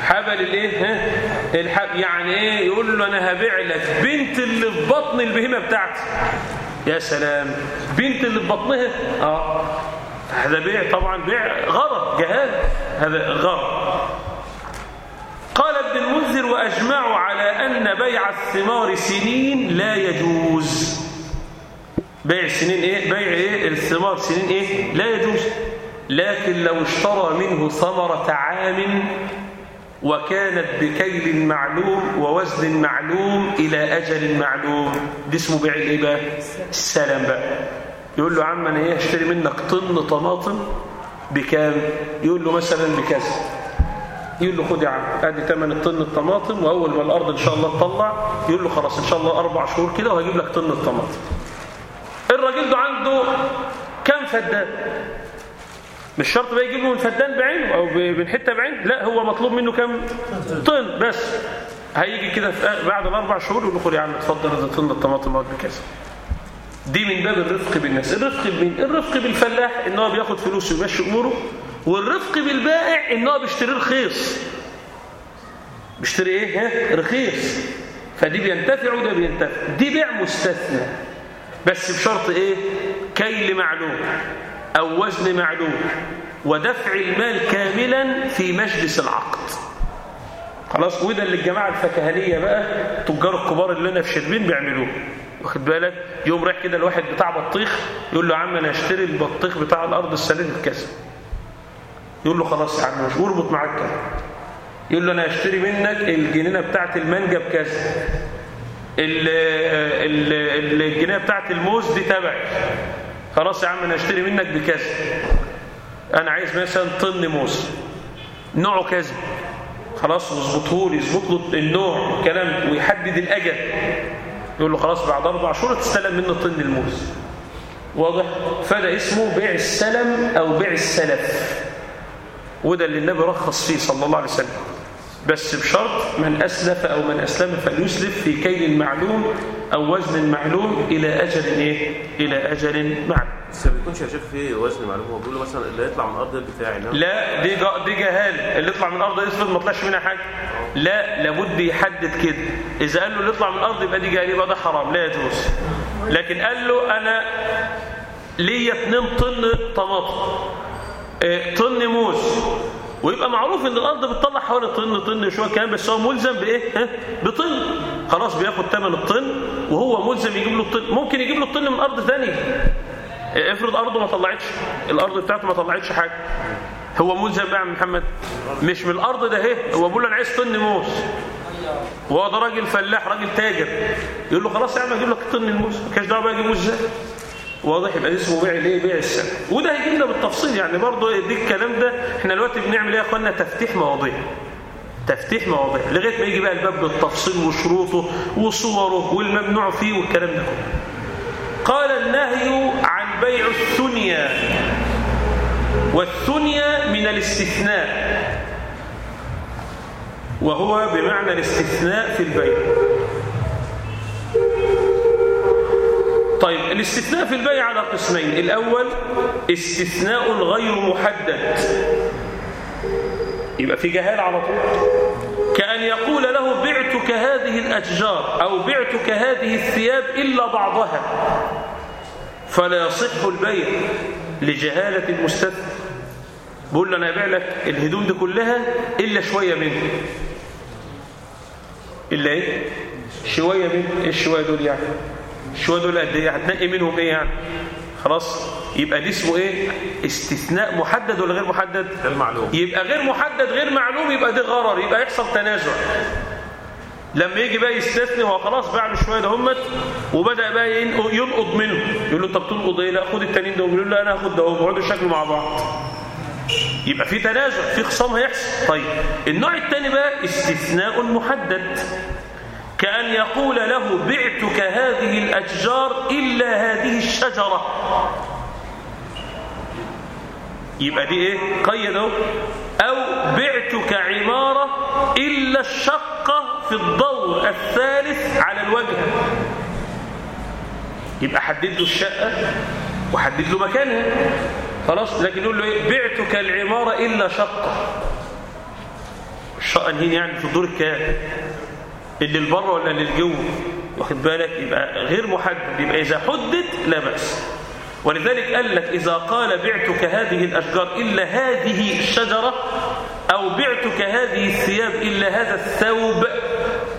Speaker 1: حبل الايه؟ ها؟ الحب. يعني إيه؟ يقول له أنا هبيع لك بنت اللي في بطن البهيمة بتاعتي. يا سلام. بنت اللي في بطنها آه. هذا بيع طبعا بيع غرض جهال هذا غرض. قال ابن المنذر وأجمعوا على أن بيع الثمار سنين لا يجوز. بيع السنين إيه؟ بيع إيه؟ الثمار سنين إيه؟ لا يجوز. لكن لو اشترى منه ثمرة عام وكانت بكيل معلوم ووزن معلوم إلى أجل معلوم. دي اسمه بيع الايه بقى؟ السلام بقى. يقول له عم أنا إيه أشتري منك طن طماطم بكام؟ يقول له مثلا بكذا. يقول له خد يا عم أدي ثمن الطن الطماطم وأول ما الأرض إن شاء الله تطلع يقول له خلاص إن شاء الله أربع شهور كده وهجيب لك طن الطماطم. الراجل ده عنده كم فدان؟ مش شرط بقى يجيب له من فدان بعينه أو من حتة بعينه. لا هو مطلوب منه كم؟ طن بس. هيجي كده بعد الأربع شهور يقول له يا عم اتفضل ده طن الطماطم اهوت بكذا. دي من باب الرفق بالناس. الرفق بمين الرفق بالفلاح إن هو بياخد فلوس ويمشي أموره والرفق بالبائع إن هو بيشتري رخيص. بيشتري إيه؟ ها؟ رخيص. فدي بينتفع وده بينتفع. دي بيع مستثنى. بس بشرط إيه؟ كيل معلوم. أو وزن معلوم ودفع المال كاملا في مجلس العقد. خلاص وده اللي الجماعه الفكهانية بقى تجار الكبار اللي لنا في شربين بيعملوه. واخد بالك؟ يوم رايح كده الواحد بتاع بطيخ يقول له يا عم أنا اشتري البطيخ بتاع الأرض السنة بكذا. يقول له خلاص يا عم مش أربط معاك كده. يقول له أنا هشتري منك الجنينة بتاعت المانجا بكذا. الجنينة بتاعت الموز دي تبعي. خلاص يا عم أنا هشتري منك بكذا. أنا عايز مثلا طن موز. نوعه كذا. خلاص واظبطه لي يظبط له النوع والكلام ويحدد الأجل. يقول له خلاص بعد أربع شهور تستلم منه طن الموز. واضح؟ فده اسمه بيع السلم أو بيع السلف. وده اللي النبي رخص فيه صلى الله عليه وسلم. بس بشرط من أسلف أو من أسلم فليسلف في كيل معلوم أو وزن معلوم إلى أجل إيه؟ إلى أجل معلوم.
Speaker 3: بس ما بيكونش يا شيخ فيه وزن معلوم هو بيقول مثلا اللي هيطلع من الأرض بتاعي إنما
Speaker 1: لا دي دي جهاله اللي يطلع من الأرض يفرض ما طلعش منها حاجة. لا لابد يحدد كده. إذا قال له اللي يطلع من الأرض يبقى دي جاهليه يبقى ده حرام لا يجوز. لكن قال له أنا ليا 2 طن طماطم آه، طن موز. ويبقى معروف إن الأرض بتطلع حوالي طن طن شوية كمان بس هو ملزم بإيه؟ بطن. خلاص بياخد ثمن الطن وهو ملزم يجيب له الطن. ممكن يجيب له الطن من أرض ثانية افرض أرضه ما طلعتش الأرض بتاعته ما طلعتش حاجة. هو ملزم بقى يا محمد. مش من الأرض ده اهي هو بيقول له أنا عايز طن موز وهو ده راجل فلاح راجل تاجر. يقول له خلاص يا عم أجيب لك طن الموز ما كانش دعوة بقى أجيبه إزاي؟ واضح يبقى اسمه بيع الايه؟ بيع السلم وده هيجي لنا بالتفصيل يعني برضه دي الكلام ده إحنا دلوقتي بنعمل إيه يا اخوانا؟ تفتيح مواضيع. تفتيح مواضيع لغاية ما يجي بقى الباب بالتفصيل وشروطه وصوره والممنوع فيه والكلام ده قال النهي عن بيع الثنيا. والثنيا من الاستثناء. وهو بمعنى الاستثناء في البيع. طيب الاستثناء في البيع على قسمين. الأول استثناء غير محدد. يبقى في جهال على طول. كأن يقول له بعتك هذه الأشجار أو بعتك هذه الثياب إلا بعضها. فلا يصح البيع لجهالة المستثنى. بقول له أنا أبيع لك الهدوم دي كلها إلا شوية منه. إلا إيه؟ شوية منه إيه الشوية دول يعني؟ الشوية دول قد إيه؟ هتنقي منهم إيه يعني؟ خلاص يبقى دي اسمه إيه؟ استثناء محدد ولا غير محدد؟
Speaker 3: غير معلوم.
Speaker 1: يبقى غير محدد غير معلوم يبقى دي غرر يبقى يحصل تنازع. لما يجي بقى يستثني هو خلاص باع له شوية دهمت وبدأ بقى ينقض منه. يقول له انت بتنقض إيه؟ لا خد التانيين دول. يقول له أنا هاخد ده ويقعدوا يشكلوا مع بعض. يبقى في تنازع في خصام هيحصل. طيب النوع الثاني بقى استثناء محدد. كأن يقول له بعتك هذه الأشجار إلا هذه الشجرة. يبقى دي إيه؟ قيد أهو. أو بعتك عمارة إلا الشقة في الدور الثالث على الوجه. يبقى حدد له الشقة وحدد له مكانها. خلاص لكن يقول له إيه؟ بعتك العمارة إلا شقة الشقة انهين يعني في الدور الكام اللي لبره ولا اللي واخد بالك؟ يبقى غير محدد يبقى إذا حدد لا بأس. ولذلك قال لك إذا قال بعتك هذه الأشجار إلا هذه الشجرة أو بعتك هذه الثياب إلا هذا الثوب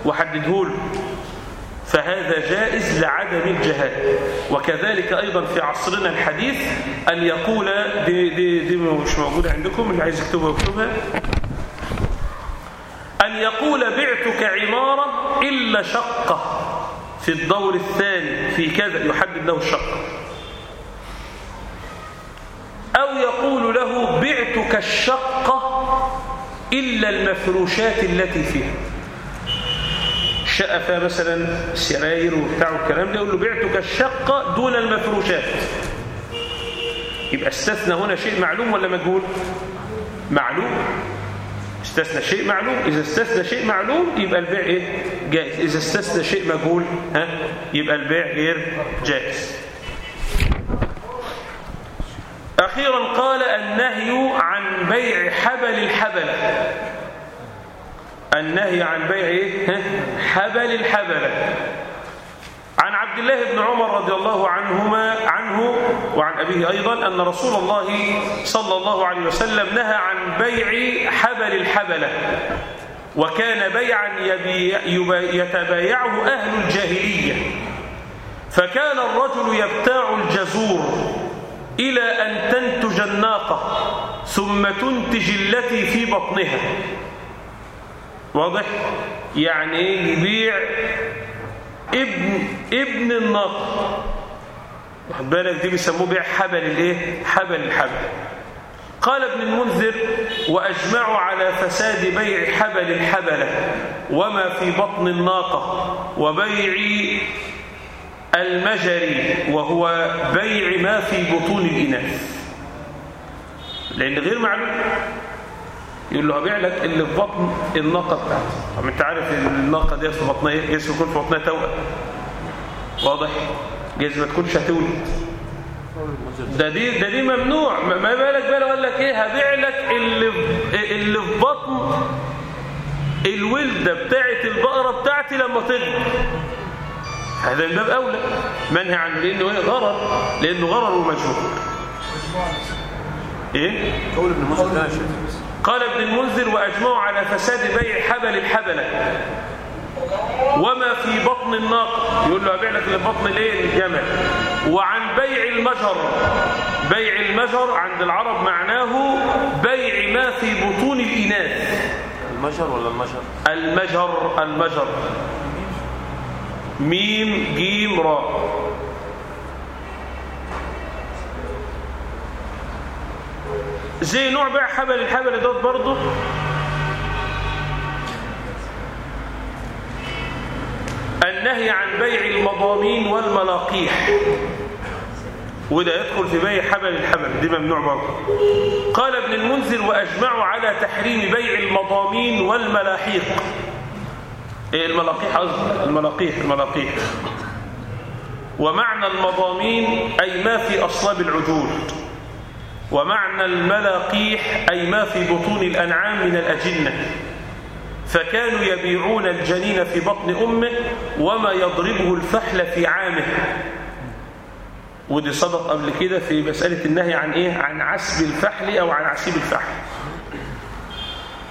Speaker 1: وحدده له. فهذا جائز لعدم الجهاد. وكذلك أيضا في عصرنا الحديث أن يقول دي, دي, دي مش موجودة عندكم اللي عايز يكتبها يكتبها. أن يقول بعتك عمارة إلا شقة في الدور الثاني في كذا يحدد له الشقة أو يقول له بعتك الشقة إلا المفروشات التي فيها. شقة فيها مثلا سراير وبتاع والكلام ده يقول له بعتك الشقة دون المفروشات. يبقى استثنى هنا شيء معلوم ولا مجهول؟ معلوم. استثنى شيء معلوم إذا استثنى شيء معلوم يبقى البيع إيه؟ جائز إذا استثنى شيء مجهول ها؟ يبقى البيع غير جائز أخيرا قال النهي عن بيع حبل الحبلة النهي عن بيع إيه؟ حبل الحبلة عن عبد الله بن عمر رضي الله عنهما عنه وعن أبيه أيضا أن رسول الله صلى الله عليه وسلم نهى عن بيع حبل الحبلة وكان بيعا يتبايعه أهل الجاهلية فكان الرجل يبتاع الجزور إلى أن تنتج الناقة ثم تنتج التي في بطنها واضح؟ يعني يبيع ابن ابن الناقة واخد بالك؟ دي بيسموه بيع حبل الايه؟ حبل الحبل. قال ابن المنذر وأجمعوا على فساد بيع حبل الحبله وما في بطن الناقة وبيع المجري وهو بيع ما في بطون الإناث. لأن غير معلوم. يقول له هبيع لك اللي في بطن الناقة بتاعتي. طب أنت عارف الناقة دي في بطنها إيه؟ جسم يكون في بطنها توأم. واضح؟ جايز ما تكونش هتولد. ده دي ده دي ممنوع. ما بالك بقى لو قال لك إيه؟ هبيع لك اللي اللي في بطن الولدة بتاعه البقرة بتاعتي لما تكبر. هذا من باب أولى. منهي عنه. لأنه إيه؟ غرر. لأنه غرر ومجهول. إيه؟
Speaker 3: قول ابن مسعود لا يا شيخ
Speaker 1: قال ابن المنذر وأجمعوا على فساد بيع حبل الحبلة. وما في بطن الناقة يقول له أبيع لك اللي في بطن الايه الجمل؟ وعن بيع المجر بيع المجر عند العرب معناه بيع ما في بطون الإناث.
Speaker 3: المجر ولا المجر
Speaker 1: المجر المجر ميم جيم راء. زي نوع بيع حبل الحبل دوت برضه. النهي عن بيع المضامين والملاقيح. وده يدخل في بيع حبل الحبل دي ممنوع برضه. قال ابن المنذر وأجمعوا على تحريم بيع المضامين والملاحيق إيه الملاقيح؟ الملاقيح الملاقيح. ومعنى المضامين أي ما في أصلاب العجول. ومعنى الملاقيح أي ما في بطون الأنعام من الأجنة. فكانوا يبيعون الجنين في بطن أمه وما يضربه الفحل في عامه. ودي صدق قبل كده في مسألة النهي عن إيه؟ عن عسب الفحل أو عن عسيب الفحل.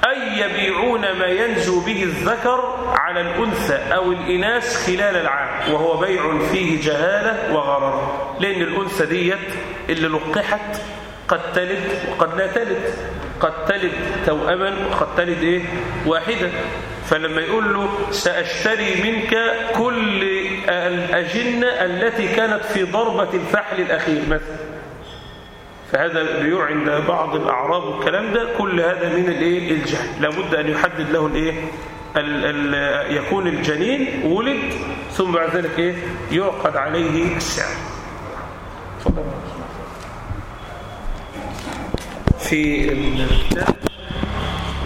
Speaker 1: أي يبيعون ما ينزو به الذكر على الأنثى أو الإناث خلال العام وهو بيع فيه جهالة وغرر. لأن الأنثى ديت اللي لقحت قد تلد وقد لا تلد. قد تلد توأما وقد تلد إيه؟ واحدة. فلما يقول له سأشتري منك كل الأجنة التي كانت في ضربة الفحل الأخير مثلا. فهذا بيوع عند بعض الأعراب والكلام ده كل هذا من الإيه؟ الجهل. لابد أن يحدد له الإيه؟ ال ال يكون الجنين ولد ثم بعد ذلك إيه؟ يعقد عليه السعر. تفضل. في الكتاب.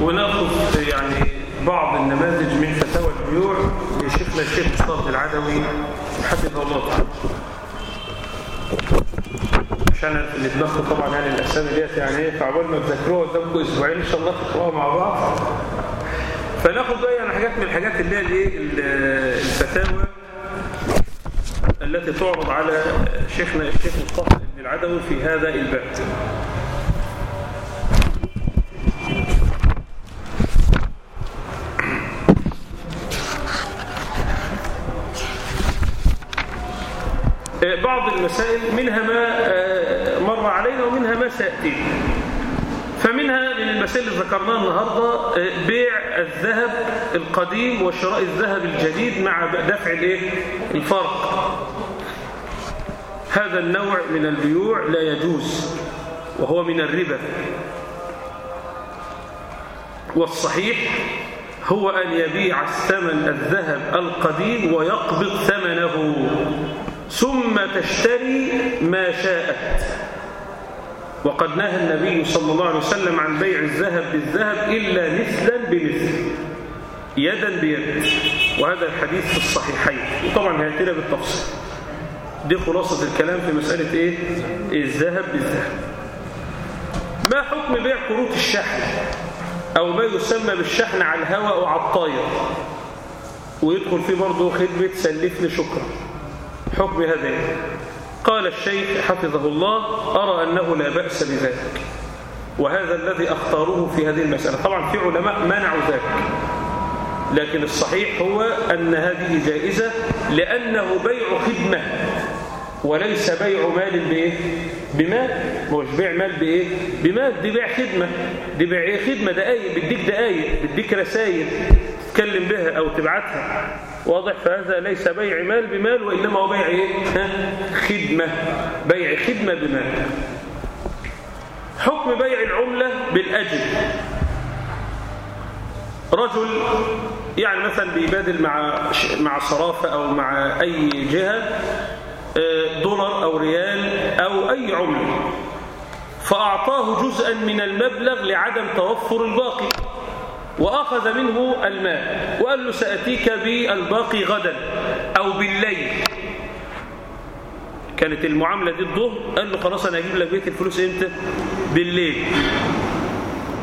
Speaker 1: وناخذ يعني بعض النماذج من فتاوى البيوع لشيخنا الشيخ مصطفى العدوي حفظه الله تعالى. عشان اللي طبعا يعني الأسامي ديت يعني إيه فعقبال ما تذاكروها قدامكم أسبوعين إن شاء الله تقراوها مع بعض. فناخد بقى يعني حاجات من الحاجات اللي هي الايه ال- الفتاوى التي تعرض على شيخنا الشيخ مصطفى العدوي في هذا الباب. بعض المسائل منها ما آه، مر علينا ومنها ما سيأتي. فمنها من المسائل اللي ذكرناها النهاردة آه، بيع الذهب القديم وشراء الذهب الجديد مع دفع الإيه؟ الفرق. هذا النوع من البيوع لا يجوز وهو من الربا. والصحيح هو أن يبيع الثمن الذهب القديم ويقبض ثمنه. ثم تشتري ما شاءت. وقد نهى النبي صلى الله عليه وسلم عن بيع الذهب بالذهب إلا مثلا بمثل يدا بيد. وهذا الحديث في الصحيحين. وطبعا هيأتينا بالتفصيل. دي خلاصة الكلام في مسألة إيه؟ الذهب بالذهب. ما حكم بيع كروت الشحن؟ أو ما يسمى بالشحن على الهواء أو على الطاير؟ ويدخل فيه برضه خدمة سلفني شكرا. حكم هذا؟ قال الشيخ حفظه الله أرى أنه لا بأس بذلك وهذا الذي أختاره في هذه المسألة طبعا في علماء منعوا ذلك لكن الصحيح هو أن هذه جائزة لأنه بيع خدمة وليس بيع مال بإيه؟ بمال مش بيع مال بإيه؟ بمال دي بيع خدمة دي بيع إيه خدمة دقايق بديك دقايق بديك رسائل تتكلم بها أو تبعتها واضح فهذا ليس بيع مال بمال وإنما هو بيع إيه؟ خدمة بيع خدمة بمال. حكم بيع العملة بالأجل رجل يعني مثلا بيبادل مع مع صرافة أو مع أي جهة دولار أو ريال أو أي عملة فأعطاه جزءا من المبلغ لعدم توفر الباقي. وأخذ منه المال وقال له سأتيك بالباقي غدا أو بالليل. كانت المعاملة دي الظهر. قال له خلاص أنا أجيب لك بيت الفلوس إمتى بالليل.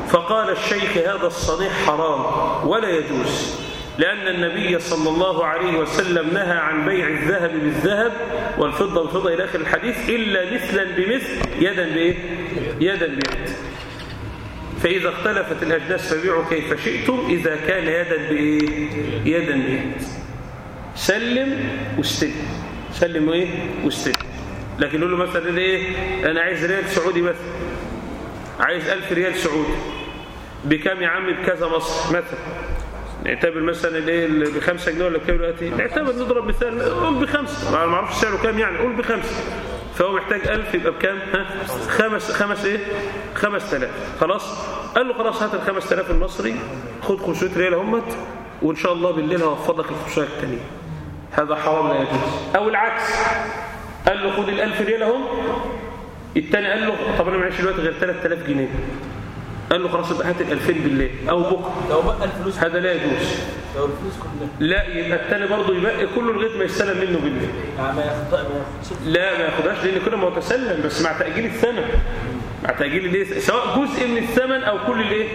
Speaker 1: فقال الشيخ هذا الصنيع حرام ولا يجوز لأن النبي صلى الله عليه وسلم نهى عن بيع الذهب بالذهب والفضة بالفضة إلى آخر الحديث إلا مثلا بمثل يدا بإيه؟ يدا بيد فإذا اختلفت الأجناس فبيعوا كيف شئتم إذا كان يدا بإيه؟ يدا بيد سلم واستلم. سلم وإيه؟ واستلم. لكن يقول له مثلا إيه؟ أنا عايز ريال سعودي مثلا. عايز ألف ريال سعودي. بكام يا عم؟ بكذا مصر مثلا. نعتبر مثلا الايه ب 5 جنيه ولا بكام دلوقتي؟ نعتبر نضرب مثال. قول بخمسة. ما أعرفش سعره كام يعني. قول بخمسة. فهو محتاج 1000 يبقى بكام؟ ها؟ خمس خمس إيه؟ 5000 خلاص؟ قال له خلاص هات ال 5000 المصري خد 500 ريال اهمت وإن شاء الله بالليل هوفر لك ال 500 الثانية هذا حرام لا يجوز. أو العكس. قال له خد ال 1000 ريال اهم الثاني قال له طب أنا معيش دلوقتي غير 3000 جنيه. قال له خلاص يبقى هات ال 2000 بالليل أو بكرة.
Speaker 4: لو بقى الفلوس
Speaker 1: هذا لا يجوز.
Speaker 4: لو الفلوس كلها.
Speaker 1: لا يبقى الثاني برضه يبقى كله لغاية ما يستلم منه بالليل
Speaker 4: يعني ما
Speaker 1: لا ما ياخدهاش لأن كده ما هو تسلم بس مع تأجيل الثمن. مع تأجيل الإيه؟ سواء جزء من الثمن أو كل الإيه؟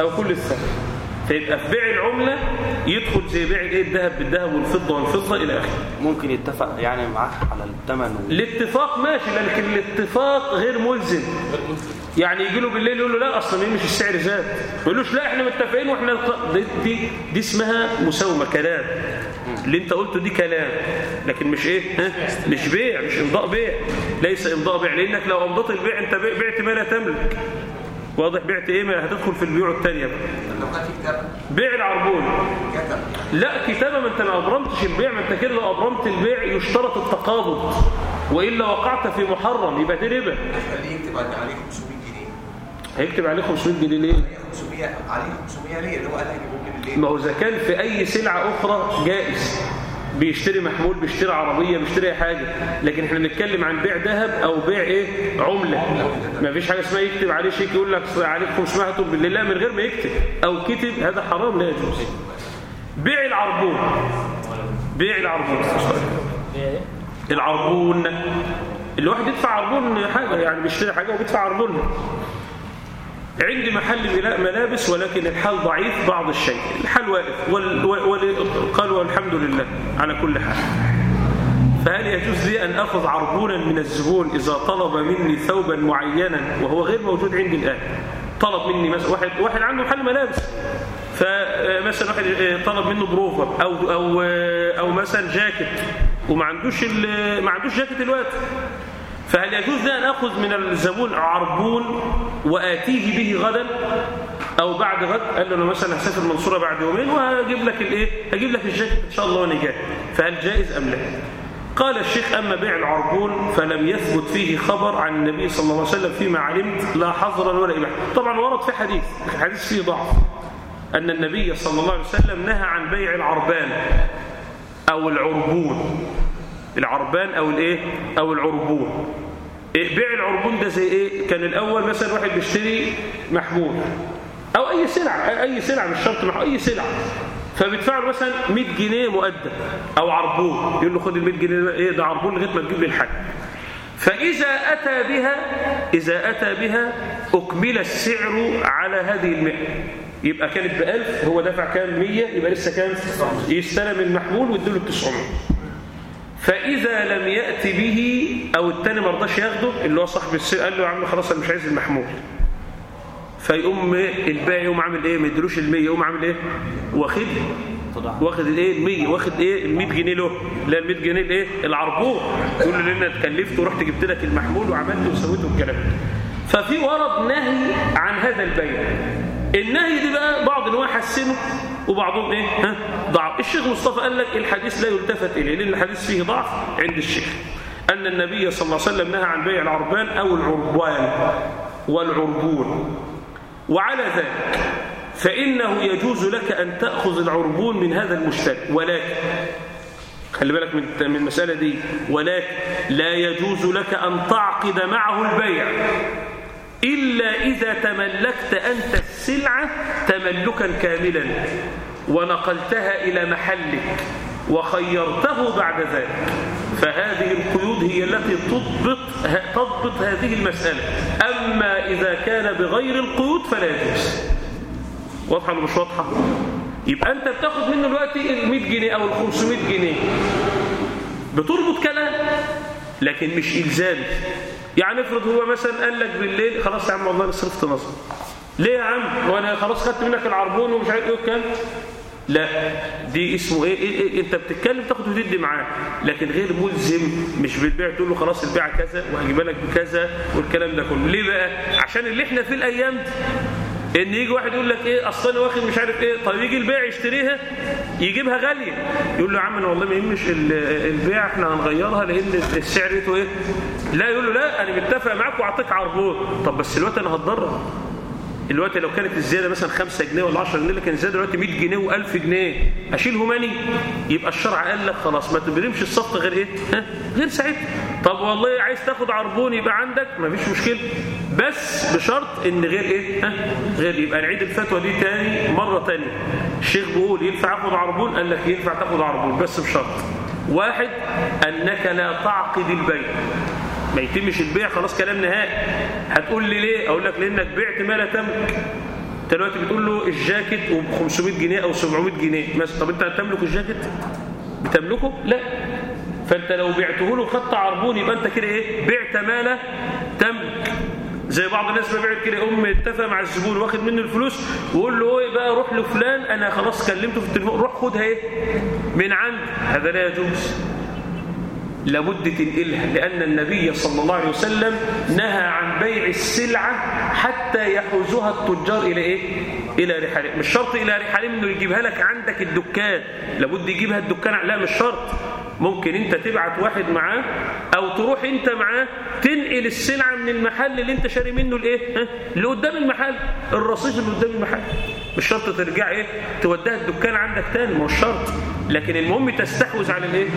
Speaker 1: أو كل الثمن. فيبقى في بيع العملة يدخل زي بيع الايه الذهب بالذهب والفضة والفضة إلى آخره.
Speaker 5: ممكن يتفق يعني معاه على الثمن و...
Speaker 1: الاتفاق ماشي لكن الاتفاق غير ملزم. يعني يجي له بالليل يقول له لا أصلا مش السعر زاد ما يقولوش لا إحنا متفقين وإحنا دي, دي دي اسمها مساومة كلام. اللي أنت قلته دي كلام. لكن مش إيه؟ ها؟ مش بيع مش إمضاء بيع. ليس إمضاء بيع لأنك لو أمضيت البيع أنت بعت ما لا تملك. واضح بعت إيه؟ ما هتدخل في البيوع الثانية بقى بيع العربون.
Speaker 6: كتب
Speaker 1: لا كتابة ما أنت ما أبرمتش البيع ما أنت كده لو أبرمت البيع يشترط التقابض. وإلا وقعت في محرم يبقى دي ربا.
Speaker 6: خليه يكتب عليه 500 جنيه.
Speaker 1: هيكتب عليه 500 جنيه ليه
Speaker 6: 500 عليه 500 ليه؟ اللي هو قال هيجيبهم لي بالليل
Speaker 1: ما هو إذا كان في أي سلعة أخرى جائز. بيشتري محمول بيشتري عربية بيشتري أي حاجة. لكن إحنا بنتكلم عن بيع ذهب أو بيع إيه؟ عملة. ما فيش حاجة اسمها يكتب عليه شيك يقول لك عليك 500 هاتهم بالليل. لا من غير ما يكتب. أو كتب هذا حرام لا يجوز. بيع العربون. بيع العربون. العربون. الواحد يدفع عربون حاجة يعني بيشتري حاجة وبيدفع عربونها عندي محل ملا- ملابس ولكن الحال ضعيف بعض الشيء. الحال واقف. قال والحمد لله على كل حال. فهل يجوز لي أن أخذ عربونا من الزبون إذا طلب مني ثوبا معينا وهو غير موجود عندي الآن؟ طلب مني مثلا واحد واحد عنده محل ملابس. فمثلا واحد طلب منه بروفر أو أو أو مثلا جاكيت وما عندوش ما عندوش جاكيت دلوقتي فهل يجوز لي أن أخذ من الزبون عربون وآتيه به غدا أو بعد غد؟ قال له أنا مثلا هسافر المنصورة بعد يومين وهجيب لك الإيه؟ هجيب لك الجاكيت إن شاء الله وأنا جاي فهل جائز أم لا؟ قال الشيخ أما بيع العربون فلم يثبت فيه خبر عن النبي صلى الله عليه وسلم فيما علمت لا حظرا ولا إباحة. طبعا ورد في حديث الحديث فيه ضعف. أن النبي صلى الله عليه وسلم نهى عن بيع العربان أو العربون. العربان أو الإيه؟ أو العربون. إيه بيع العربون ده زي إيه؟ كان الأول مثلا واحد بيشتري محمول. أو أي سلعة أي سلعة مش شرط محمول أي سلعة. فبيدفع له مثلا 100 جنيه مقدم أو عربون. يقول له خد ال 100 جنيه إيه ده عربون لغاية ما تجيب لي الحاجة. فإذا أتى بها إذا أتى بها أكمل السعر على هذه المئة يبقى كانت بألف هو دفع كام؟ 100 يبقى لسه كام؟ يستلم المحمول ويديله 900 فإذا لم يأتي به أو التاني ما رضاش ياخده اللي هو صاحب السوق قال له يا عم خلاص أنا مش عايز المحمول. فيقوم البائع يقوم عامل إيه ما يديلوش ال 100 يقوم عامل إيه واخد؟ واخد الايه ال 100 واخد إيه ال 100 جنيه له. لا ال 100 جنيه الايه العربون. يقول له أنا اتكلفت ورحت جبت لك المحمول وعملت وسويت والكلام ده. ففي ورد نهي عن هذا البيع. النهي دي بقى بعض الناس حسنه وبعضهم إيه؟ ها؟ ضعف. الشيخ مصطفى قال لك الحديث لا يلتفت إليه لأن الحديث فيه ضعف عند الشيخ. أن النبي صلى الله عليه وسلم نهى عن بيع العربان أو العربان والعربون. وعلى ذلك فإنه يجوز لك أن تأخذ العربون من هذا المشتري. ولكن خلي بالك من من المسألة دي. ولكن لا يجوز لك أن تعقد معه البيع إلا إذا تملكت أنت السلعة تملكا كاملا ونقلتها إلى محلك وخيرته بعد ذلك. فهذه القيود هي التي تضبط تضبط هذه المسألة. أما إذا كان بغير القيود فلا يجوز. واضحة ولا مش واضحة؟ يبقى أنت بتاخد منه دلوقتي ال 100 جنيه أو ال 500 جنيه. بتربط كلام لكن مش إلزامي يعني افرض هو مثلا قال لك بالليل خلاص يا عم والله أنا صرفت نظر ليه يا عم؟ وأنا خلاص خدت منك العربون ومش عارف إيه والكلام. لا دي اسمه إيه, إيه, إيه؟ أنت بتتكلم تاخد وتدي معاه. لكن غير ملزم مش بالبيع تقول له خلاص البيع كذا وهجيبها لك بكذا والكلام ده كله. ليه بقى؟ عشان اللي إحنا في الأيام دي إن يجي واحد يقول لك إيه أصل أنا واخد مش عارف إيه طب يجي البيع يشتريها يجيبها غالية. يقول له يا عم أنا والله ما يهمش ال- البيع إحنا هنغيرها لأن السعر إيه؟ لا يقول له لا أنا متفق معاك وأعطيك عربون. طب بس الوقت أنا هتضرر. الوقت لو كانت الزيادة مثلا 5 جنيه ولا 10 جنيه لكن الزيادة دلوقتي 100 جنيه و1000 جنيه. أشيله ماني يبقى الشرع قال لك خلاص ما تبرمش الصفقة غير إيه؟ ها؟ غير ساعتها. طب والله عايز تاخد عربون يبقى عندك؟ ما فيش مشكلة. بس بشرط إن غير إيه؟ ها؟ غير يبقى نعيد الفتوى دي تاني مرة تانية. الشيخ بيقول ينفع آخد عربون؟ قال لك ينفع تاخد عربون. بس بشرط. واحد أنك لا تعقد البيع. ما يتمش البيع خلاص كلام نهائي. هتقول لي ليه؟ أقول لك لأنك بعت ما لا تملك. أنت دلوقتي بتقول له الجاكيت ب 500 جنيه أو 700 جنيه مثلا. طب أنت هتملك الجاكيت؟ بتملكه؟ لا. فأنت لو بعته له وخدت عربون يبقى أنت كده إيه؟ بعت ما لا تملك. زي بعض الناس ما بيعمل كده أم اتفق مع الزبون واخد منه الفلوس ويقول له إيه بقى روح لفلان أنا خلاص كلمته في التليفون. روح خدها إيه؟ من عندي هذا لا يجوز. لابد تنقلها لأن النبي صلى الله عليه وسلم نهى عن بيع السلعة حتى يحوزها التجار إلى إيه؟ إلى رحالهم مش شرط إلى رحالهم إنه يجيبها لك عندك الدكان. لابد يجيبها الدكان لا مش شرط. ممكن انت تبعت واحد معاه أو تروح انت معاه تنقل السلعة من المحل اللي انت شاري منه الايه ها؟ اللي قدام المحل الرصيف اللي قدام المحل مش شرط ترجع إيه توديها الدكان عندك تاني مش شرط لكن المهم تستحوذ على الايه؟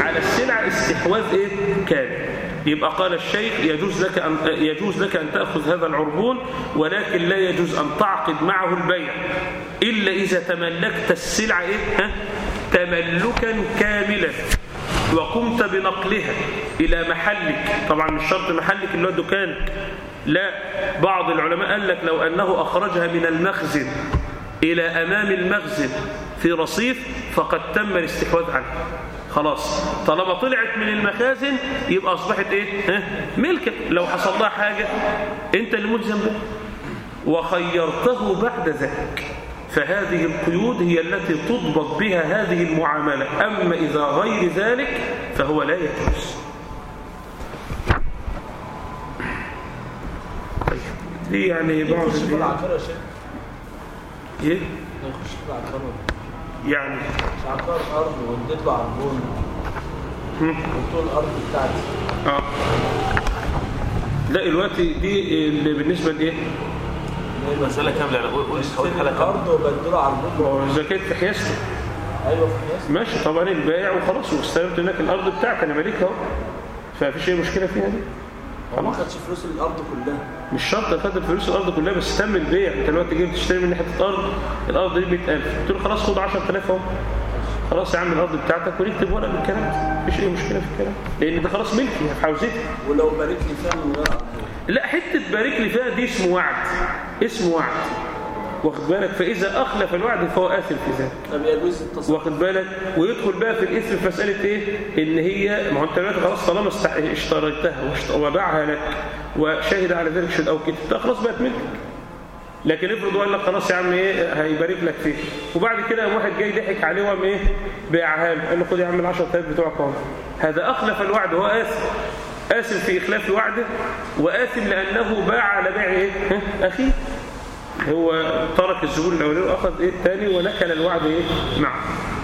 Speaker 1: على السلعة استحواذ إيه كامل يبقى قال الشيخ يجوز لك أن يجوز لك أن تأخذ هذا العربون ولكن لا يجوز أن تعقد معه البيع إلا إذا تملكت السلعة إيه؟ ها؟ تملكا كاملا وقمت بنقلها إلى محلك. طبعا مش شرط محلك اللي هو دكانك لا بعض العلماء قال لك لو أنه أخرجها من المخزن إلى أمام المخزن في رصيف فقد تم الاستحواذ عنها خلاص طالما طلعت من المخازن يبقى أصبحت إيه؟ ها؟ ملكك لو حصل لها حاجة أنت اللي ملزم بها. وخيرته بعد ذلك. فهذه القيود هي التي تضبط بها هذه المعاملة. أما إذا غير ذلك فهو لا يجوز. طيب دي يعني بعض إيه؟
Speaker 4: يخش في العقار
Speaker 1: يعني؟
Speaker 4: مش عقار أرض واديت له عربون. قلت له الأرض بتاعتي.
Speaker 1: آه. لا دلوقتي دي اللي بالنسبة لإيه؟
Speaker 3: مسألة كاملة يعني قول
Speaker 4: اشتري
Speaker 1: حالة كاملة.
Speaker 4: له عربون
Speaker 1: اذا كانت في حيازته
Speaker 4: أيوه في حياس
Speaker 1: ماشي طبعا البائع وخلاص واستلمت هناك الأرض بتاعك أنا مالكها أهو. فمفيش أي مشكلة فيها دي؟
Speaker 4: هو ما خدش فلوس الأرض كلها.
Speaker 1: مش شرط خد الفلوس الأرض كلها بس تم البيع. أنت دلوقتي جاي تشتري مني حتة ارض الأرض دي 100000 قلت له خلاص خد 10000 أهو. خلاص يا عم الأرض بتاعتك ونكتب ورق بالكلام. ده مفيش أي مشكلة في الكلام. لأن ده خلاص ملكي في حوزتي
Speaker 4: ولو بارك لي فيها من غير
Speaker 1: لا حتة بارك لي فيها دي اسمه وعد اسمه وعد. واخد بالك؟ فإذا أخلف الوعد فهو آثم في ذلك. واخد بالك؟ ويدخل بقى في الاثم في مسألة إيه؟ إن هي ما هو أنت دلوقتي خلاص طالما اشتريتها وباعها لك وشهد على ذلك شهود أو كده خلاص بقت ملكك لكن افرض قال لك خلاص يا عم إيه هيبارك لك فيه. وبعد كده واحد جاي ضحك عليه وقام إيه؟ باعها له. قال له خد يا عم ال 10000 بتوعك أهو. هذا أخلف الوعد هو آثم. آثم في إخلاف وعده وآثم لأنه باع على بيع إيه؟ أخيه هو ترك الزبون الأولي وأخذ إيه الثاني ونكل الوعد إيه؟ معه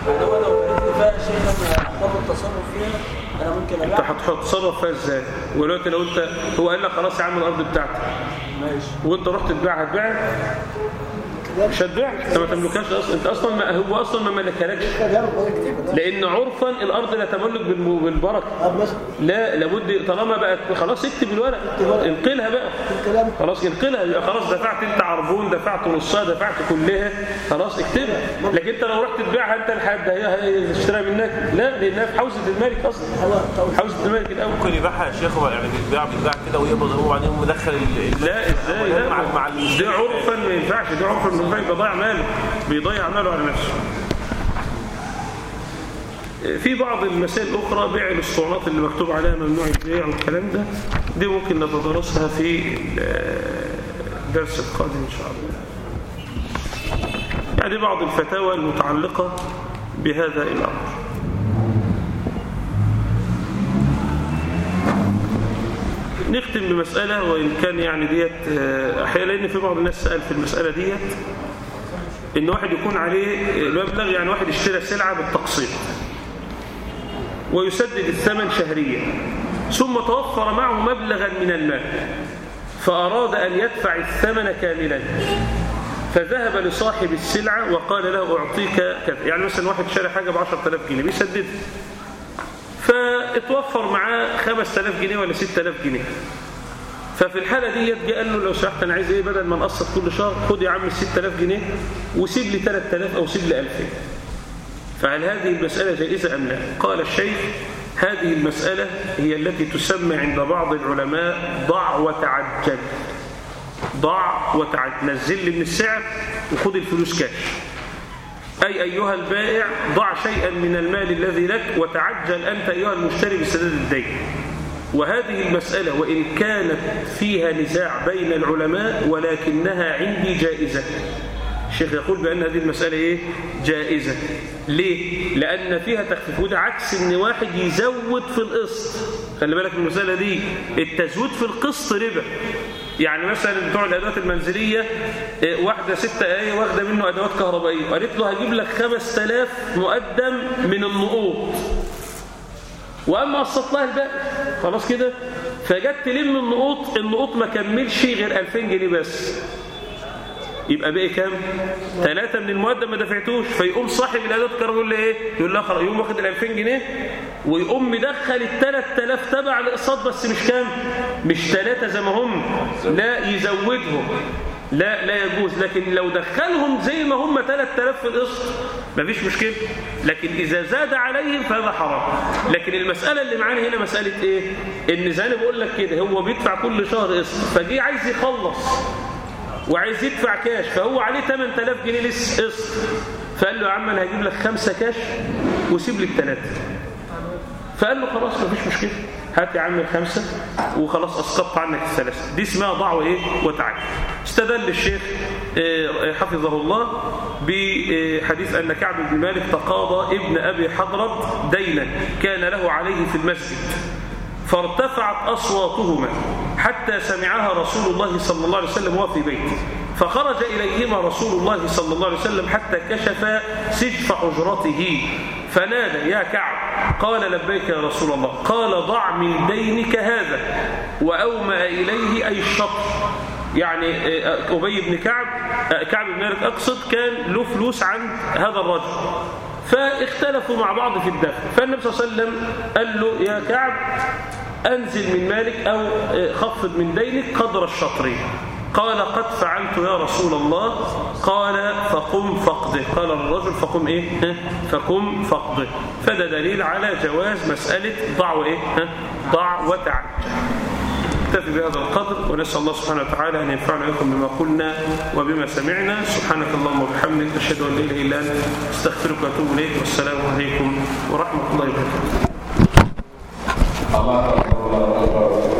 Speaker 4: هو لو لي فيها شيء لما احتاج التصرف فيها أنا ممكن
Speaker 1: أنت
Speaker 4: ابيعها
Speaker 1: هتتصرف فيها إزاي؟ ودلوقتي لو أنت هو قال لك خلاص يا عم الأرض بتاعتك
Speaker 4: ماشي
Speaker 1: وأنت رحت تبيعها هتبيعها؟ هتبيعها أنت ما تملكهاش أصلا. أنت أصلا ما هو أصلا ما ملكهالكش. لأن عرفا الأرض لا تملك بالبركة. لا لابد طالما بقت خلاص اكتب الورق. انقلها بقى. خلاص انقلها. يبقى خلاص دفعت انت عربون دفعت نصها دفعت كلها. خلاص اكتبها. لكن انت لو رحت تبيعها انت لحد هي هتشتريها منك. لا لانها في حوزة الملك أصلا. حوزة الملك الأول.
Speaker 3: ممكن يبيعها يا شيخ يعني بيتباع بيتباع كده ويقبض هو وبعدين يقوم مدخل
Speaker 1: لا إزاي؟ لا
Speaker 3: مع مع
Speaker 1: ده عرفا ما ينفعش. ده عرفا ما ينفعش بيضيع ماله بيضيع ماله على نفسه. في بعض المسائل الأخرى بيع الأسطوانات اللي مكتوب عليها ممنوع البيع والكلام ده دي ممكن نتدرسها في الدرس القادم إن شاء الله. يعني بعض الفتاوى المتعلقة بهذا الأمر. نختم بمسألة وإن كان يعني ديت آه، أحيانا لأن في بعض الناس سأل في المسألة ديت إن واحد يكون عليه مبلغ يعني واحد اشترى سلعة بالتقسيط ويسدد الثمن شهريا ثم توفر معه مبلغا من المال فأراد أن يدفع الثمن كاملا فذهب لصاحب السلعة وقال له أعطيك كذا. يعني مثلا واحد شاري حاجة ب 10000 جنيه بيسددها. فاتوفر معاه 5000 جنيه ولا 6000 جنيه. ففي الحالة ديت جه قال له لو سمحت أنا عايز إيه بدل ما نقسط كل شهر خد يا عم ال 6000 جنيه وسيب لي 3000 أو سيب لي 2000 فهل هذه المسألة جائزة أم لا؟ قال الشيخ هذه المسألة هي التي تسمى عند بعض العلماء ضع وتعجل ضع وتعجل نزل لي من السعر وخد الفلوس كاش أي أيها البائع ضع شيئا من المال الذي لك وتعجل أنت أيها المشتري بسداد الدين. وهذه المسألة وإن كانت فيها نزاع بين العلماء ولكنها عندي جائزة. الشيخ يقول بأن هذه المسألة إيه؟ جائزة. ليه؟ لأن فيها تخفيف وده عكس إن واحد يزود في القسط. خلي بالك المسألة دي. التزويد في القسط ربا يعني مثلا بتوع الأدوات المنزلية إيه، واحدة ستة آية واخدة منه أدوات كهربائية. وقالت له هجيب لك 5000 مقدم من النقود. وأما قسط لها الباقي. خلاص كده؟ فجت تلم النقوط النقوط ما كملش غير 2000 جنيه بس. يبقى باقي كام؟ ثلاثة من المقدم ما دفعتوش. فيقوم صاحب الادوات الكهرباء يقول له إيه؟ يقول خلاص يقوم واخد ال 2000 جنيه ويقوم مدخل ال 3000 تبع الأقساط بس مش كام؟ مش ثلاثة زي ما هم. لا يزودهم. لا لا يجوز. لكن لو دخلهم زي ما هم 3000 في القسط مفيش مشكلة. لكن إذا زاد عليهم فهذا حرام. لكن المسألة اللي معانا هنا مسألة إيه؟ إن زي ما بقول لك كده هو بيدفع كل شهر قسط فجي عايز يخلص. وعايز يدفع كاش فهو عليه 8000 جنيه لسه قسط. فقال له يا عم أنا هجيب لك خمسة كاش وسيب لي الثلاثه فقال له خلاص مفيش مشكلة. هات يا عم الخمسة وخلاص أسقطت عنك الثلاثة. دي اسمها ضع وايه وتعالى استدل الشيخ آه، حفظه الله بحديث أن كعب بن مالك تقاضى ابن أبي حضرة دينا كان له عليه في المسجد. فارتفعت أصواتهما حتى سمعها رسول الله صلى الله عليه وسلم وهو في بيته. فخرج إليهما رسول الله صلى الله عليه وسلم حتى كشف سجف حجرته. فنادى يا كعب. قال لبيك يا رسول الله. قال ضع من دينك هذا. وأومأ إليه أي الشطر. يعني آه، أبي بن كعب آه، كعب بن مالك أقصد كان له فلوس عند هذا الرجل. فاختلفوا مع بعض في الدفع فالنبي صلى الله عليه وسلم قال له يا كعب أنزل من مالك أو آه، خفض من دينك قدر الشطرين قال قد فعلت يا رسول الله. قال فقم فقده قال الرجل فقم ها؟ فقم فقده فده دليل على جواز مسألة ضع وإيه؟ ضع وتعد نكتفي بهذا القدر ونسأل الله سبحانه وتعالى أن ينفعنا لكم بما قلنا وبما سمعنا. سبحانك اللهم وبحمدك أشهد أن لا إله إلا أنت أستغفرك وأتوب إليك. والسلام عليكم ورحمة الله وبركاته.
Speaker 7: الله أكبر